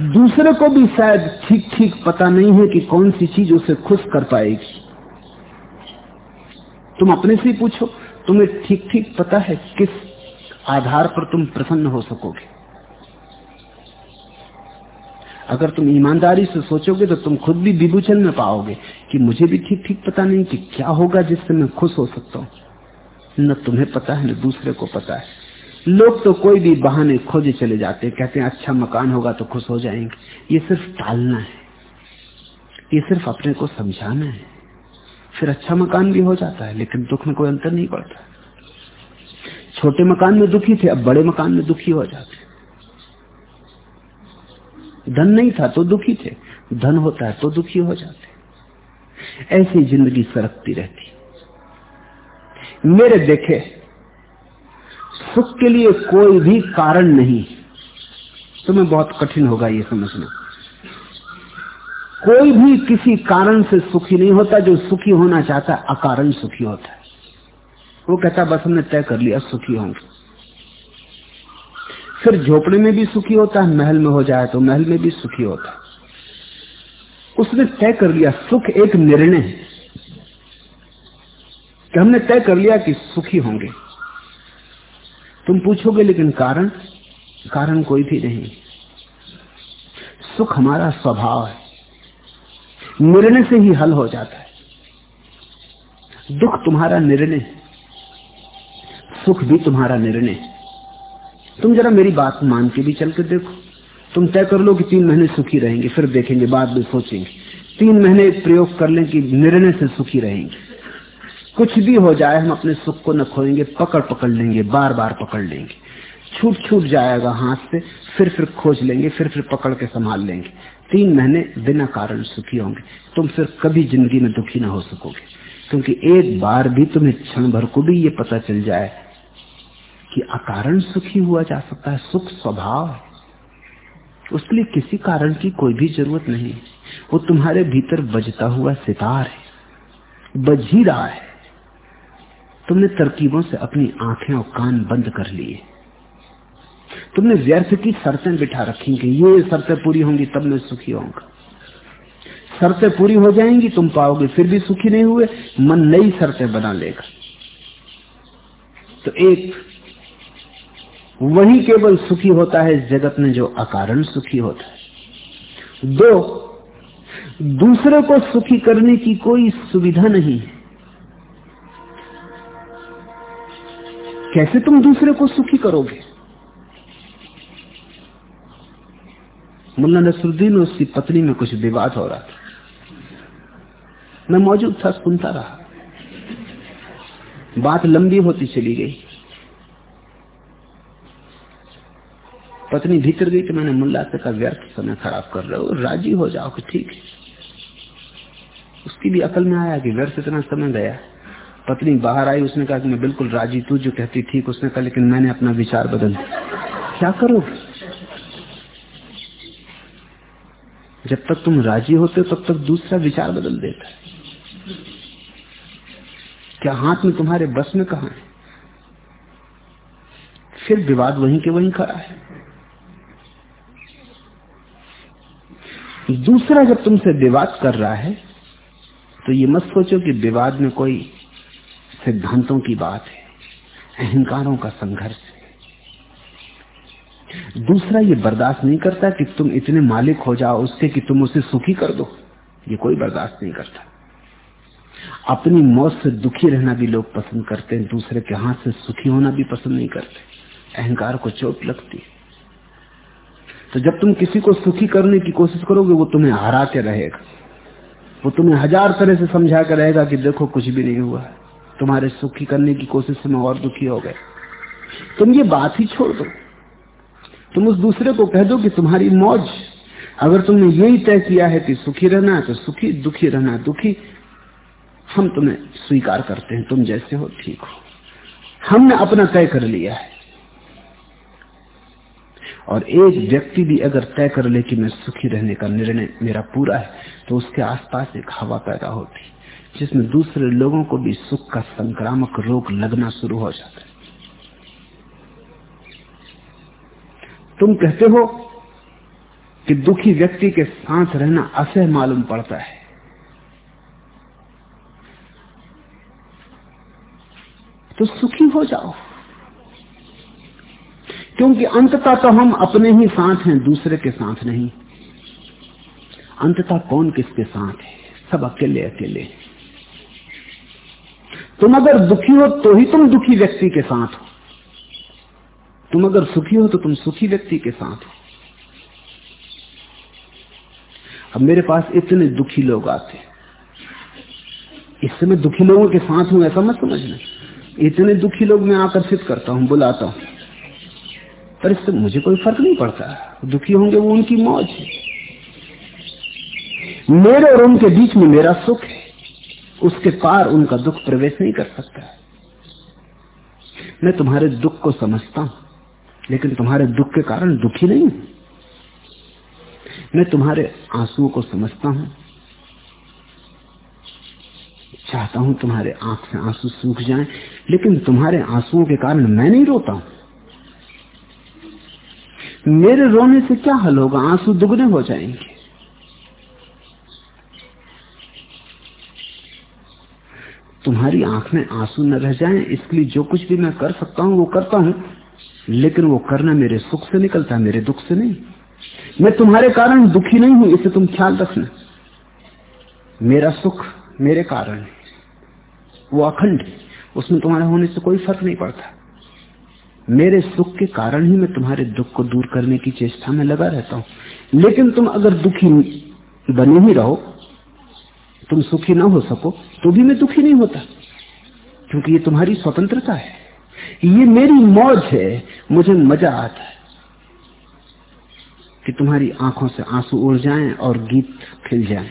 दूसरे को भी शायद ठीक ठीक पता नहीं है कि कौन सी चीज़ उसे खुश कर पाएगी। तुम अपने से पूछो, तुम्हें ठीक ठीक पता है किस आधार पर तुम प्रसन्न हो सकोगे। अगर तुम ईमानदारी से सोचोगे तो तुम खुद भी विभूचन में पाओगे कि मुझे भी ठीक ठीक पता नहीं कि क्या होगा जिससे मैं खुश हो सकता हूँ। न तुम्हें पता है, न दूसरे को पता है। लोग तो कोई भी बहाने खोजे चले जाते कहते हैं अच्छा मकान होगा तो खुश हो जाएँगे। ये सिर्फ़ टालना है। ये सिर्फ़ अपने को समझाना है। फिर अच्छा मकान भी हो जाता है, लेकिन दुख में कोई अंतर नहीं पड़ता। छोटे मकान में दुखी थे, अब बड़े मकान में दुखी हो जाते धन नहीं था तो दुखी थे। धन होता है तो दुखी हो जाते ऐसी ज़िंदगी सरकती रहती मेरे देखे सुख के लिए कोई भी कारण नहीं तुम्हें बहुत कठिन होगा ये समझना। कोई भी किसी कारण से सुखी नहीं होता, जो सुखी होना चाहता है, अकारण सुखी होता है। वो कहता बस हमने तय कर लिया, सुखी होंगे। फिर झोपड़े में भी सुखी होता है, महल में हो जाए तो महल में भी सुखी होता है। उसने तय कर लिया, सुख एक निर्णय है। कि हमने तय कर लिया कि सुखी होंगे। तुम पूछोगे, लेकिन कारण? कारण कोई भी नहीं। सुख हमारा स्वभाव है। निर्णय से ही हल हो जाता है। दुख तुम्हारा निर्णय सुख भी तुम्हारा निर्णय तुम जरा मेरी बात मान के भी चल के देखो। तुम तय कर लो कि तीन महीने सुखी रहेंगे, फिर देखेंगे, बाद में सोचेंगे। तीन महीने प्रयोग कर लें कि निर्णय से सुखी रहेंगे। कुछ भी हो जाए, हम अपने सुख को न खोएँगे, पकड़ पकड़ लेंगे, बार बार पकड़ लेंगे। छूट छूट जाएगा हाथ से, फिर फिर खोज लेंगे, फिर फिर पकड़ के संभाल लेंगे। तीन महीने बिना कारण सुखी होंगे। तुम फिर कभी ज़िंदगी में दुखी ना हो सकोगे। क्योंकि एक बार भी तुम्हें क्षण भर को भी ये पता चल जाए कि अकारण सुखी हुआ जा सकता है, सुख स्वभाव है। उसके लिए किसी कारण की कोई भी ज़रूरत नहीं वो तुम्हारे भीतर बजता हुआ सितार है, बज ही रहा है। तुमने तरकीबों से अपनी आँखें और कान बंद कर लिए। तुमने व्यर्थ की शर्तें बिठा रखी कि ये शर्तें पूरी होंगी, तब मैं सुखी होऊँगा। शर्तें पूरी हो जाएँगी, तुम पाओगे, फिर भी सुखी नहीं हुए, मन नई शर्तें बना लेगा। तो एक, वही केवल सुखी होता है, जगत में जो अकारण सुखी होता है। दो, दूसरे को सुखी करने की कोई सुविधा नहीं है। कैसे तुम दूसरे को सुखी करोगे? मुल्ला नसरुद्दीन और उसकी पत्नी में कुछ विवाद हो रहा था। मैं मौजूद था, सुनता रहा। बात लंबी होती चली गई। पत्नी भीतर गई तो मैंने मुल्ला से कहा, व्यर्थ, समय खराब कर रहे हो, राज़ी हो जाओ कि ठीक उसकी भी अकल में आया कि व्यर्थ इतना समय गया। पत्नी बाहर आई, उसने कहा कि मैं बिल्कुल राज़ी, तू जो कहती ठीक, उसने कहा, लेकिन मैंने अपना विचार बदल दिया। क्या करो? जब तक तुम राज़ी होते हो, तब तक दूसरा विचार बदल देता है। क्या हाथ में तुम्हारे बस में कहा है? फिर विवाद वहीं के वहीं खड़ा है। दूसरा जब तुमसे विवाद कर रहा है तो ये मत सोचो कि विवाद में कोई सिद्धांतों की बात है, अहंकारों का संघर्ष है। दूसरा, ये बर्दाश्त नहीं करता कि तुम इतने मालिक हो जाओ उससे कि तुम उसे सुखी कर दो। ये कोई बर्दाश्त नहीं करता। अपनी मौत से दुखी रहना भी लोग पसंद करते हैं, दूसरे के हाथ से सुखी होना भी पसंद नहीं करते। अहंकार को चोट लगती है। तो जब तुम किसी को सुखी करने की कोशिश करोगे, वो तुम्हें हरा के रहेगा। वो तुम्हें हज़ार तरह से समझा कर रहेगा कि देखो, कुछ भी नहीं हुआ तुम्हारे सुखी करने की कोशिश में और दुखी हो गए तुम ये बात ही छोड़ दो। तुम उस दूसरे को कह दो कि तुम्हारी मौज, अगर तुमने यही तय किया है कि सुखी रहना है तो सुखी, दुखी रहना दुखी हम तुम्हें स्वीकार करते हैं, तुम जैसे हो ठीक हो। हमने अपना तय कर लिया है। और एक व्यक्ति भी अगर तय कर ले कि मैं सुखी रहने का निर्णय मेरा पूरा है तो उसके आसपास एक हवा पैदा होती। जिसमें दूसरे लोगों को भी सुख का संक्रामक रोग लगना शुरू हो जाता है। तुम कहते हो कि दुखी व्यक्ति के साथ रहना असह मालूम पड़ता है। तो सुखी हो जाओ। क्योंकि अंततः तो हम अपने ही साथ हैं, दूसरे के साथ नहीं। अंततः कौन किसके साथ है? सब अकेले अकेले तुम अगर दुखी हो तो ही तुम दुखी व्यक्ति के साथ हो। तुम अगर सुखी हो तो तुम सुखी व्यक्ति के साथ हो। अब मेरे पास इतने दुखी लोग आते इससे मैं दुखी लोगों के साथ हूँ, ऐसा मत समझना। इतने दुखी लोग मैं आकर्षित करता हूँ, बुलाता हूँ। पर इससे मुझे कोई फ़र्क नहीं पड़ता। दुखी होंगे वो उनकी मौज है। मेरे और उनके बीच में मेरा सुख है। उसके पार उनका दुख प्रवेश नहीं कर सकता। मैं तुम्हारे दुख को समझता हूँ लेकिन तुम्हारे दुख के कारण दुखी नहीं मैं तुम्हारे आंसुओं को समझता हूँ चाहता हूँ तुम्हारे आँख से आँसू सूख जाएँ, लेकिन तुम्हारे आंसुओं के कारण मैं नहीं रोता हूँ। मेरे रोने से क्या हल होगा? आँसू दुगने हो जाएँगे। तुम्हारी आँख में आँसू न रह जाएँ इसलिए जो कुछ भी मैं कर सकता हूँ, वो करता हूँ। लेकिन वो करना मेरे सुख से निकलता है, मेरे दुख से नहीं। मैं तुम्हारे कारण दुखी नहीं हूँ, इसे तुम ख्याल रखना। मेरा सुख मेरे कारण है। वो अखंड है। उसमें तुम्हारे होने से कोई फ़र्क नहीं पड़ता। मेरे सुख के कारण ही मैं तुम्हारे दुख को दूर करने की चेष्टा में लगा रहता हूँ। लेकिन तुम अगर दुखी बने ही रहो तुम सुखी ना हो सको तो भी मैं दुखी नहीं होता। क्योंकि ये तुम्हारी स्वतंत्रता है। ये मेरी मौज है, मुझे मज़ा आता है। कि तुम्हारी आँखों से आँसू उड़ जाएँ और गीत खिल जाएँ।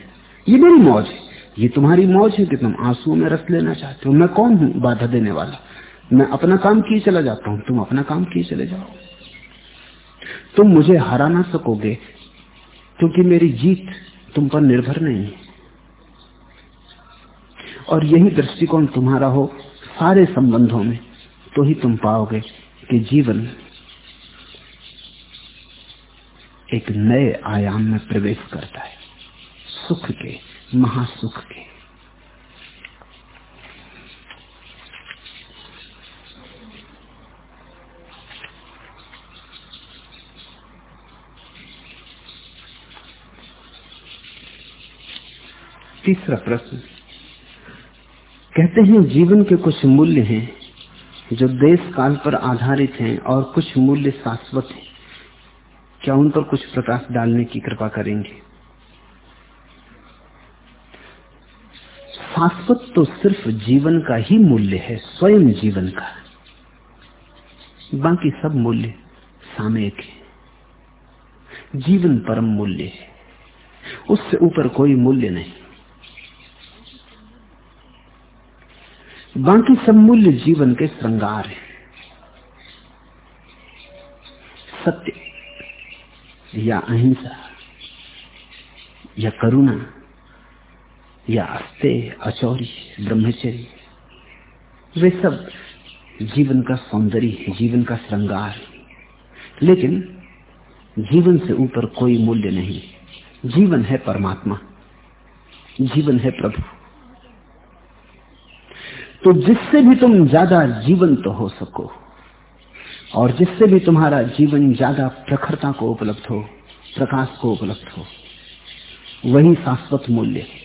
ये मेरी मौज है। ये तुम्हारी मौज है कि तुम आंसुओं में रस लेना चाहते हो। मैं कौन हूँ बाधा देने वाला? मैं अपना काम किए चला जाता हूँ। तुम अपना काम किए चले जाओ। तुम मुझे हरा ना सकोगे, क्योंकि मेरी जीत तुम पर निर्भर नहीं है। और यही दृष्टिकोण तुम्हारा हो सारे संबंधों में तो ही तुम पाओगे कि जीवन एक नए आयाम में प्रवेश करता है, सुख के, महासुख के। तीसरा प्रश्न कहते हैं, जीवन के कुछ मूल्य हैं जो देश काल पर आधारित हैं और कुछ मूल्य शाश्वत हैं। क्या उन पर कुछ प्रकाश डालने की कृपा करेंगे? शाश्वत तो सिर्फ़ जीवन का ही मूल्य है, स्वयं जीवन का। बाकी सब मूल्य सामयिक है। जीवन परम मूल्य है। उससे ऊपर कोई मूल्य नहीं। बाकी सब मूल्य जीवन के श्रृंगार है। सत्य या अहिंसा या करुणा या अस्ते, अचौरी ब्रह्मचर्य वे सब जीवन का सौंदर्य है, जीवन का श्रृंगार लेकिन जीवन से ऊपर कोई मूल्य नहीं। जीवन है परमात्मा। जीवन है प्रभु। तो जिससे भी तुम ज़्यादा जीवंत तो हो सको और जिससे भी तुम्हारा जीवन ज़्यादा प्रखरता को उपलब्ध हो, प्रकाश को उपलब्ध हो, वही शाश्वत मूल्य है।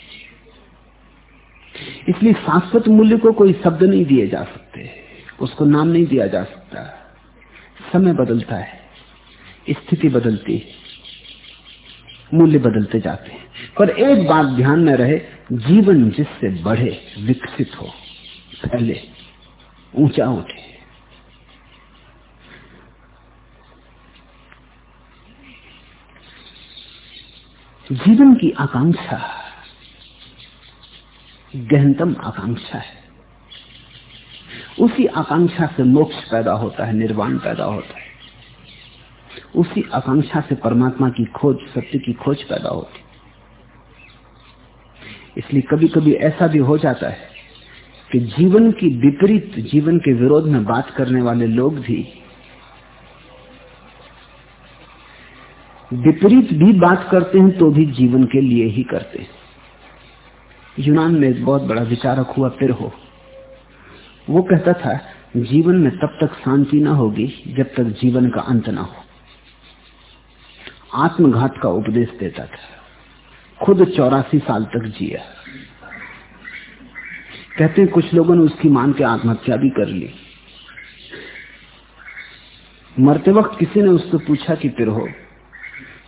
इसलिए शाश्वत मूल्य को कोई शब्द नहीं दिए जा सकते, उसको नाम नहीं दिया जा सकता। समय बदलता है, स्थिति बदलती है, मूल्य बदलते जाते हैं। पर एक बात ध्यान में रहे, जीवन जिससे बढ़े, विकसित हो। फैले ऊँचा उठे जीवन की आकांक्षा, गहनतम आकांक्षा है। उसी आकांक्षा से मोक्ष पैदा होता है, निर्वाण पैदा होता है। उसी आकांक्षा से परमात्मा की खोज, सत्य की खोज पैदा होती इसलिए कभी कभी ऐसा भी हो जाता है कि जीवन की विपरीत जीवन के विरोध में बात करने वाले लोग भी, विपरीत भी बात करते हैं तो भी जीवन के लिए ही करते हैं। यूनान में एक बहुत बड़ा विचारक हुआ, फिर हो। वो कहता था, जीवन में तब तक शांति ना होगी जब तक जीवन का अंत ना हो। आत्मघात का उपदेश देता था। खुद चौरासी साल तक जिया। कहते हैं, कुछ लोगों ने उसकी मान के आत्महत्या भी कर ली। मरते वक्त किसी ने उससे पूछा कि, फिर हो,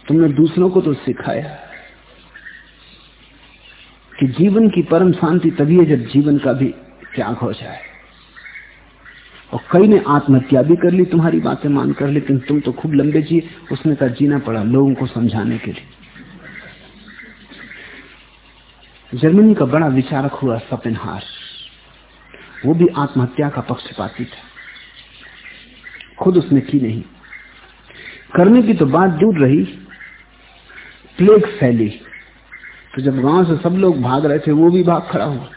तुमने दूसरों को तो सिखाया कि जीवन की परम शांति तभी है जब जीवन का भी त्याग हो जाए। और कई ने आत्महत्या भी कर ली, तुम्हारी बातें मानकर, लेकिन तुम तो खूब लंबे जिए। उसने कहा, जीना पड़ा लोगों को समझाने के लिए। जर्मनी का बड़ा विचारक हुआ सपेनहार। वो भी आत्महत्या का पक्षपाती था। खुद उसने की नहीं। करने की तो बात दूर रही। प्लेग फैली। तो जब गाँव से सब लोग भाग रहे थे, वो भी भाग खड़ा हुआ।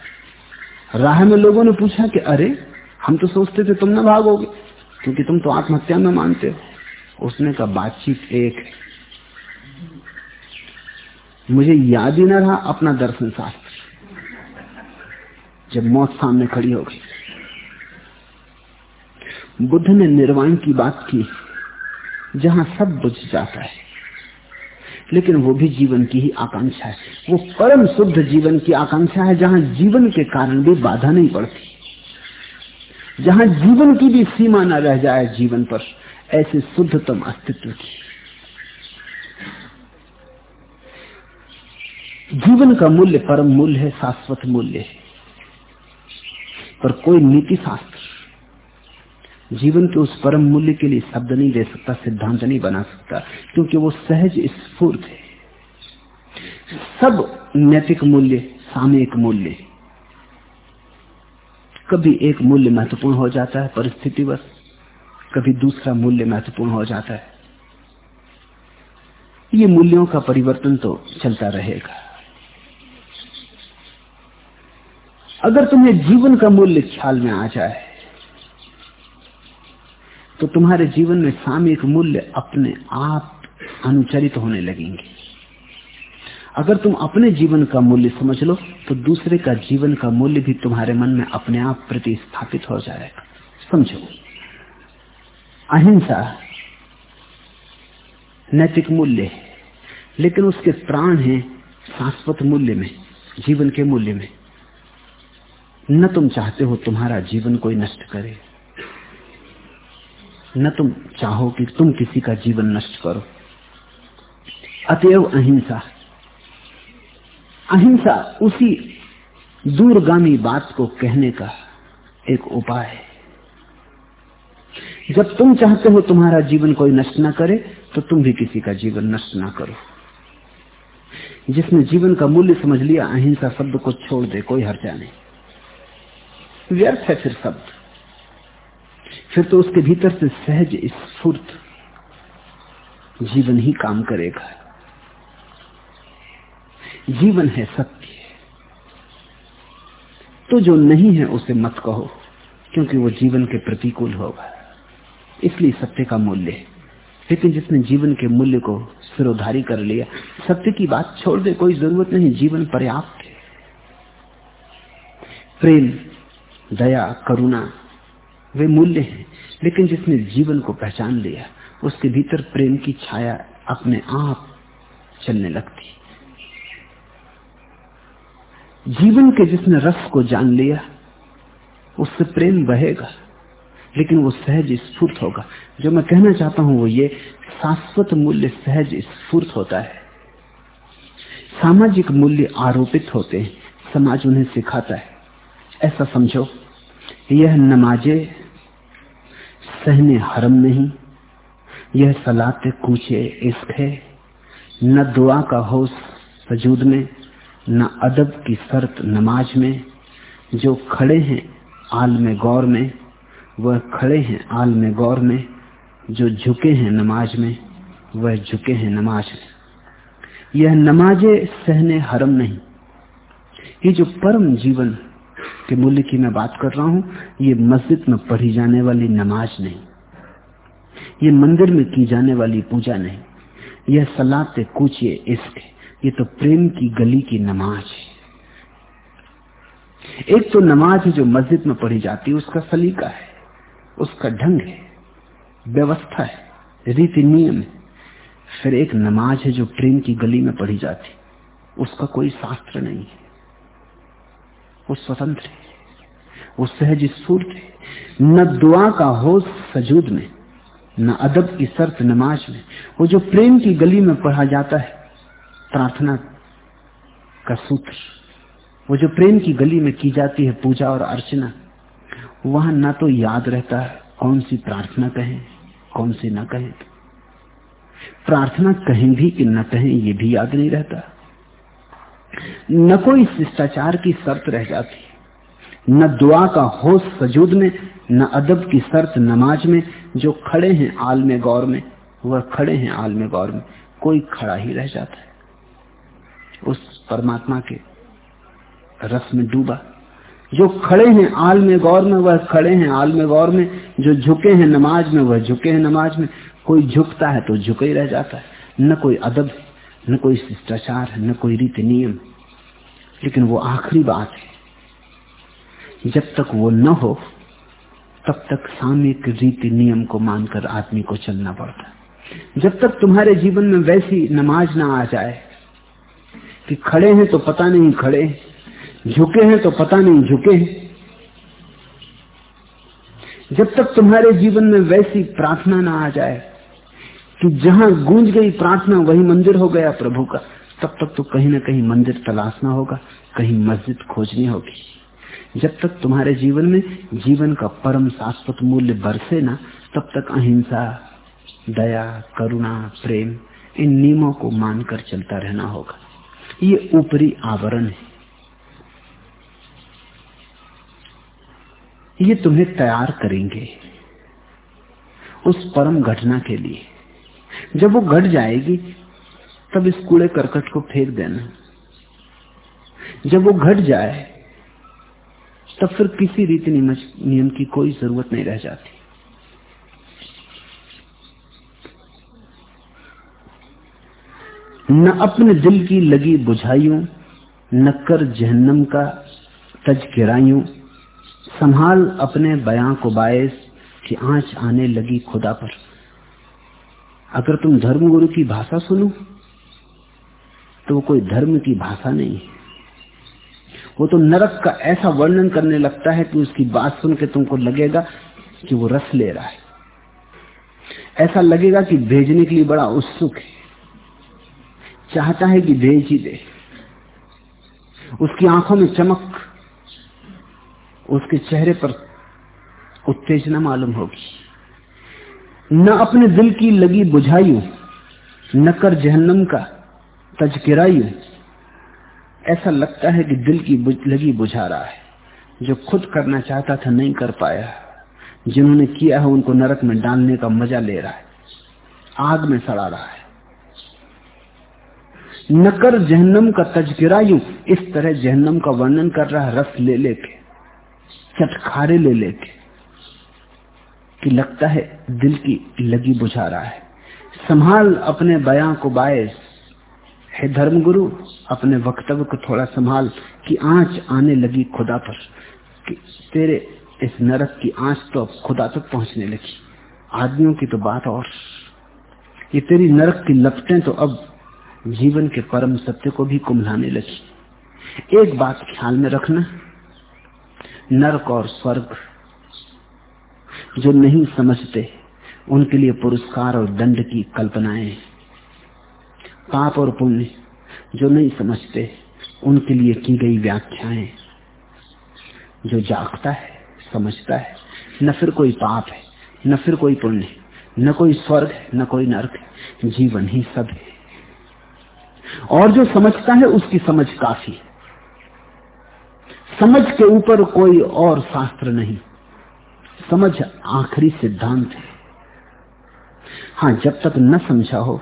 राह में लोगों ने पूछा कि अरे, हम तो सोचते थे तुम ना भागोगे, क्योंकि तुम तो आत्महत्या में मानते हो। उसने कहा, बातचीत एक मुझे याद ही ना रहा अपना दर्शन शास्त्र जब मौत सामने खड़ी हो गई, बुद्ध ने निर्वाण की बात की, जहाँ सब बुझ जाता है। लेकिन वो भी जीवन की ही आकांक्षा है। वो परम शुद्ध जीवन की आकांक्षा है, जहाँ जीवन के कारण भी बाधा नहीं पड़ती। जहाँ जीवन की भी सीमा न रह जाए जीवन पर, ऐसे शुद्धतम अस्तित्व की। जीवन का मूल्य परम मूल्य है, शाश्वत मूल्य है। पर कोई नीति शास्त्र जीवन के उस परम मूल्य के लिए शब्द नहीं दे सकता, सिद्धांत नहीं बना सकता, क्योंकि वो सहज स्फूर्त है। सब नैतिक मूल्य, सामयिक मूल्य। कभी एक मूल्य महत्वपूर्ण हो जाता है, परिस्थितिवश। कभी दूसरा मूल्य महत्वपूर्ण हो जाता है। ये मूल्यों का परिवर्तन तो चलता रहेगा। अगर तुम्हें जीवन का मूल्य ख्याल में आ जाए तो तुम्हारे जीवन में सामयिक मूल्य अपने आप अनुचरित होने लगेंगे। अगर तुम अपने जीवन का मूल्य समझ लो तो दूसरे का जीवन का मूल्य भी तुम्हारे मन में अपने आप प्रतिस्थापित हो जाएगा। समझो? अहिंसा नैतिक मूल्य लेकिन उसके प्राण हैं शाश्वत मूल्य में, जीवन के मूल्य में। न तुम चाहते हो तुम्हारा जीवन कोई नष्ट करे। न तुम चाहो कि तुम किसी का जीवन नष्ट करो। अतएव अहिंसा। अहिंसा उसी दूरगामी बात को कहने का एक उपाय है। जब तुम चाहते हो तुम्हारा जीवन कोई नष्ट ना करे तो तुम भी किसी का जीवन नष्ट ना करो। जिसने जीवन का मूल्य समझ लिया, अहिंसा शब्द को छोड़ दे, कोई हर्जा नहीं। व्यर्थ है फिर शब्द फिर तो उसके भीतर से सहज स्फूर्त जीवन ही काम करेगा। जीवन है सत्य। तो जो नहीं है उसे मत कहो, क्योंकि वो जीवन के प्रतिकूल होगा। इसलिए सत्य का मूल्य है। लेकिन जिसने जीवन के मूल्य को सिरोधारी कर लिया, सत्य की बात छोड़ दे, कोई ज़रूरत नहीं, जीवन पर्याप्त है। प्रेम दया, करुणा, वे मूल्य हैं। लेकिन जिसने जीवन को पहचान लिया, उसके भीतर प्रेम की छाया अपने आप चलने लगती। जीवन के जिसने रस को जान लिया, उससे प्रेम बहेगा, लेकिन वो सहज स्फूर्त होगा। जो मैं कहना चाहता हूँ, वो ये, शाश्वत मूल्य सहज स्फूर्त होता है। सामाजिक मूल्य आरोपित होते हैं, समाज उन्हें सिखाता है। ऐसा समझो, यह नमाजे सहने हरम नहीं, यह सलाते कूचे इश्क है, न दुआ का होश सजूद में, न अदब की शर्त नमाज़ में। जो खड़े हैं आल में गौर में, वह खड़े हैं आल में गौर में। जो झुके हैं नमाज़ में, वह झुके हैं नमाज़ में। यह नमाजे सहने हरम नहीं। ये जो परम जीवन के मूल्य की मैं बात कर रहा हूँ, ये मस्जिद में पढ़ी जाने वाली नमाज़ नहीं। ये मंदिर में की जाने वाली पूजा नहीं। यह सलाद सलाते कूचिए इश्क ये तो प्रेम की गली की नमाज़ है। एक तो नमाज़ है जो मस्जिद में पढ़ी जाती है, उसका सलीका है, उसका ढंग है, व्यवस्था है, रीति नियम है। फिर एक नमाज़ है जो प्रेम की गली में पढ़ी जाती उसका कोई शास्त्र नहीं है। वो स्वतंत्र है। वो सहज स्फूर्त है। न दुआ का होश सजूद में, न अदब की शर्त नमाज़ में। वो जो प्रेम की गली में पढ़ा जाता है, प्रार्थना का सूत्र। वो जो प्रेम की गली में की जाती है पूजा और अर्चना, वहाँ ना तो याद रहता है कौन सी प्रार्थना कहें, कौन सी ना कहें। प्रार्थना कहें भी कि न कहें, ये भी याद नहीं रहता। न कोई शिष्टाचार की शर्त रह जाती। न दुआ का होश सजूद में, न अदब की शर्त नमाज़ में, जो खड़े हैं आल में गौर में, वह खड़े हैं आल में गौर में। कोई खड़ा ही रह जाता है। उस परमात्मा के रस में डूबा। जो खड़े हैं आल में गौर में, वह खड़े हैं आल में गौर में। जो झुके हैं नमाज़ में, वह झुके हैं नमाज़ में। कोई झुकता है तो झुके ही रह जाता है। न कोई अदब न कोई शिष्टाचार, न कोई रीति नियम। लेकिन वो आखिरी बात है। जब तक वो न हो, तब तक सामयिक रीति नियम को मानकर आदमी को चलना पड़ता। जब तक तुम्हारे जीवन में वैसी नमाज़ ना आ जाए, कि खड़े हैं तो पता नहीं खड़े, झुके हैं तो पता नहीं झुके हैं जब तक तुम्हारे जीवन में वैसी प्रार्थना ना आ जाए कि जहाँ गूंज गई प्रार्थना, वही मंदिर हो गया प्रभु का। तब तक तो कहीं ना कहीं मंदिर तलाशना होगा, कहीं मस्जिद खोजनी होगी। जब तक तुम्हारे जीवन में जीवन का परम शाश्वत मूल्य बरसे ना, तब तक अहिंसा, दया, करुणा, प्रेम, इन नियमों को मानकर चलता रहना होगा। ये ऊपरी आवरण है। ये तुम्हें तैयार करेंगे उस परम घटना के लिए। जब वो घट जाएगी, तब इस कूड़े करकट को फेंक देना। जब वो घट जाए, तब फिर किसी रीति नियम की कोई ज़रूरत नहीं रह जाती। न अपने दिल की लगी बुझाइयों, न कर जहन्नम का तज किराइयों संभाल अपने बयां को बायस कि आँच आने लगी खुदा पर। अगर तुम धर्मगुरु की भाषा सुनो तो वो कोई धर्म की भाषा नहीं है। वो तो नरक का ऐसा वर्णन करने लगता है कि उसकी बात सुन के तुमको लगेगा कि वो रस ले रहा है। ऐसा लगेगा कि भेजने के लिए बड़ा उत्सुक है। चाहता है कि भेज ही दे। उसकी आँखों में चमक, उसके चेहरे पर उत्तेजना मालूम होगी। न अपने दिल की लगी बुझाइयों, न कर जहन्नम का तजकिरायु ऐसा लगता है कि दिल की लगी बुझा रहा है। जो खुद करना चाहता था नहीं कर पाया। जिन्होंने किया है उनको नरक में डालने का मज़ा ले रहा है। आग में सड़ा रहा है। नकर जहन्नम का तजकिरायु इस तरह जहन्नम का वर्णन कर रहा है रस ले लेके, चटखारे ले लेके। कि लगता है दिल की लगी बुझा रहा है। संभाल अपने बयां को बायस। है धर्मगुरु, अपने वक्तव्य को थोड़ा संभाल कि आँच आने लगी खुदा पर। कि तेरे इस नरक की आँच तो अब खुदा तक पहुँचने लगी। आदमियों की तो बात और। ये तेरी नरक की लपटें तो अब जीवन के परम सत्य को भी कुमलाने लगी। एक बात ख्याल में रखना। नरक और स्वर्ग जो नहीं समझते, उनके लिए पुरस्कार और दंड की कल्पनाएँ। पाप और पुण्य जो नहीं समझते, उनके लिए की गई व्याख्याएँ। जो जागता है, समझता है, न फिर कोई पाप है, न फिर कोई पुण्य, न कोई स्वर्ग है, न कोई नर्क है, जीवन ही सब है। और जो समझता है, उसकी समझ काफ़ी है। समझ के ऊपर कोई और शास्त्र नहीं। समझ आखिरी सिद्धांत है। हाँ जब तक न समझा हो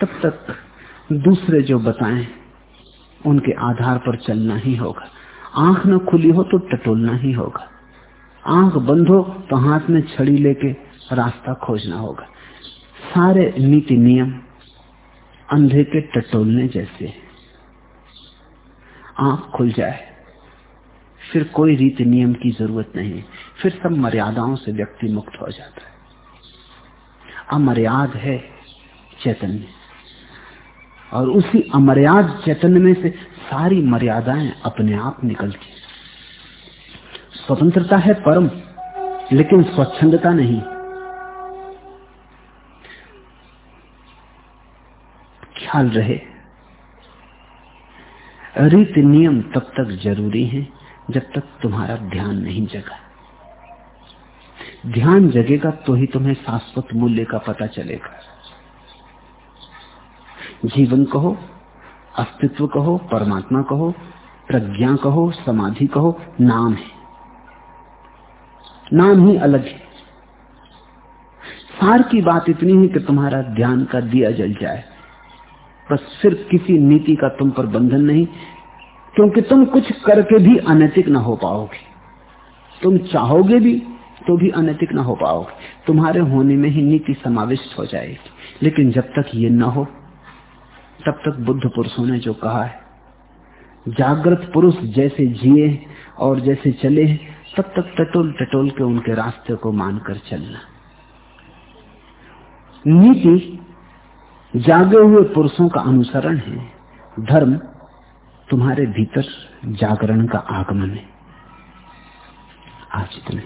तब तक दूसरे जो बताएँ, उनके आधार पर चलना ही होगा। आँख न खुली हो तो टटोलना ही होगा। आँख बंद हो तो हाथ में छड़ी लेके रास्ता खोजना होगा। सारे नीति नियम अंधे के टटोलने जैसे आँख खुल जाए। फिर कोई रीति नियम की ज़रूरत नहीं। फिर सब मर्यादाओं से व्यक्ति मुक्त हो जाता है। अमर्याद है चैतन्य। और उसी अमर्याद चैतन्य में से सारी मर्यादाएँ अपने आप निकलती स्वतंत्रता है परम, लेकिन स्वच्छंदता नहीं। ख्याल रहे। रीति नियम तब तक ज़रूरी है जब तक तुम्हारा ध्यान नहीं जगा। ध्यान जगेगा तो ही तुम्हें शाश्वत मूल्य का पता चलेगा। जीवन कहो, अस्तित्व कहो, परमात्मा कहो, प्रज्ञा कहो, समाधि कहो, नाम है। नाम ही अलग है। सार की बात इतनी है कि तुम्हारा ध्यान का दिया जल जाए। बस सिर्फ़ किसी नीति का तुम पर बंधन नहीं क्योंकि तुम कुछ करके भी अनैतिक ना हो पाओगे। तुम चाहोगे भी तो भी अनैतिक ना हो पाओगे। तुम्हारे होने में ही नीति समाविष्ट हो जाएगी। लेकिन जब तक ये न हो, तब तक बुद्ध पुरुषों ने जो कहा है, जागृत पुरुष जैसे जिए और जैसे चले हैं तब तक टटोल टटोल के उनके रास्ते को मानकर चलना। नीति जागे हुए पुरुषों का अनुसरण है, धर्म तुम्हारे भीतर जागरण का आगमन है। आज इतने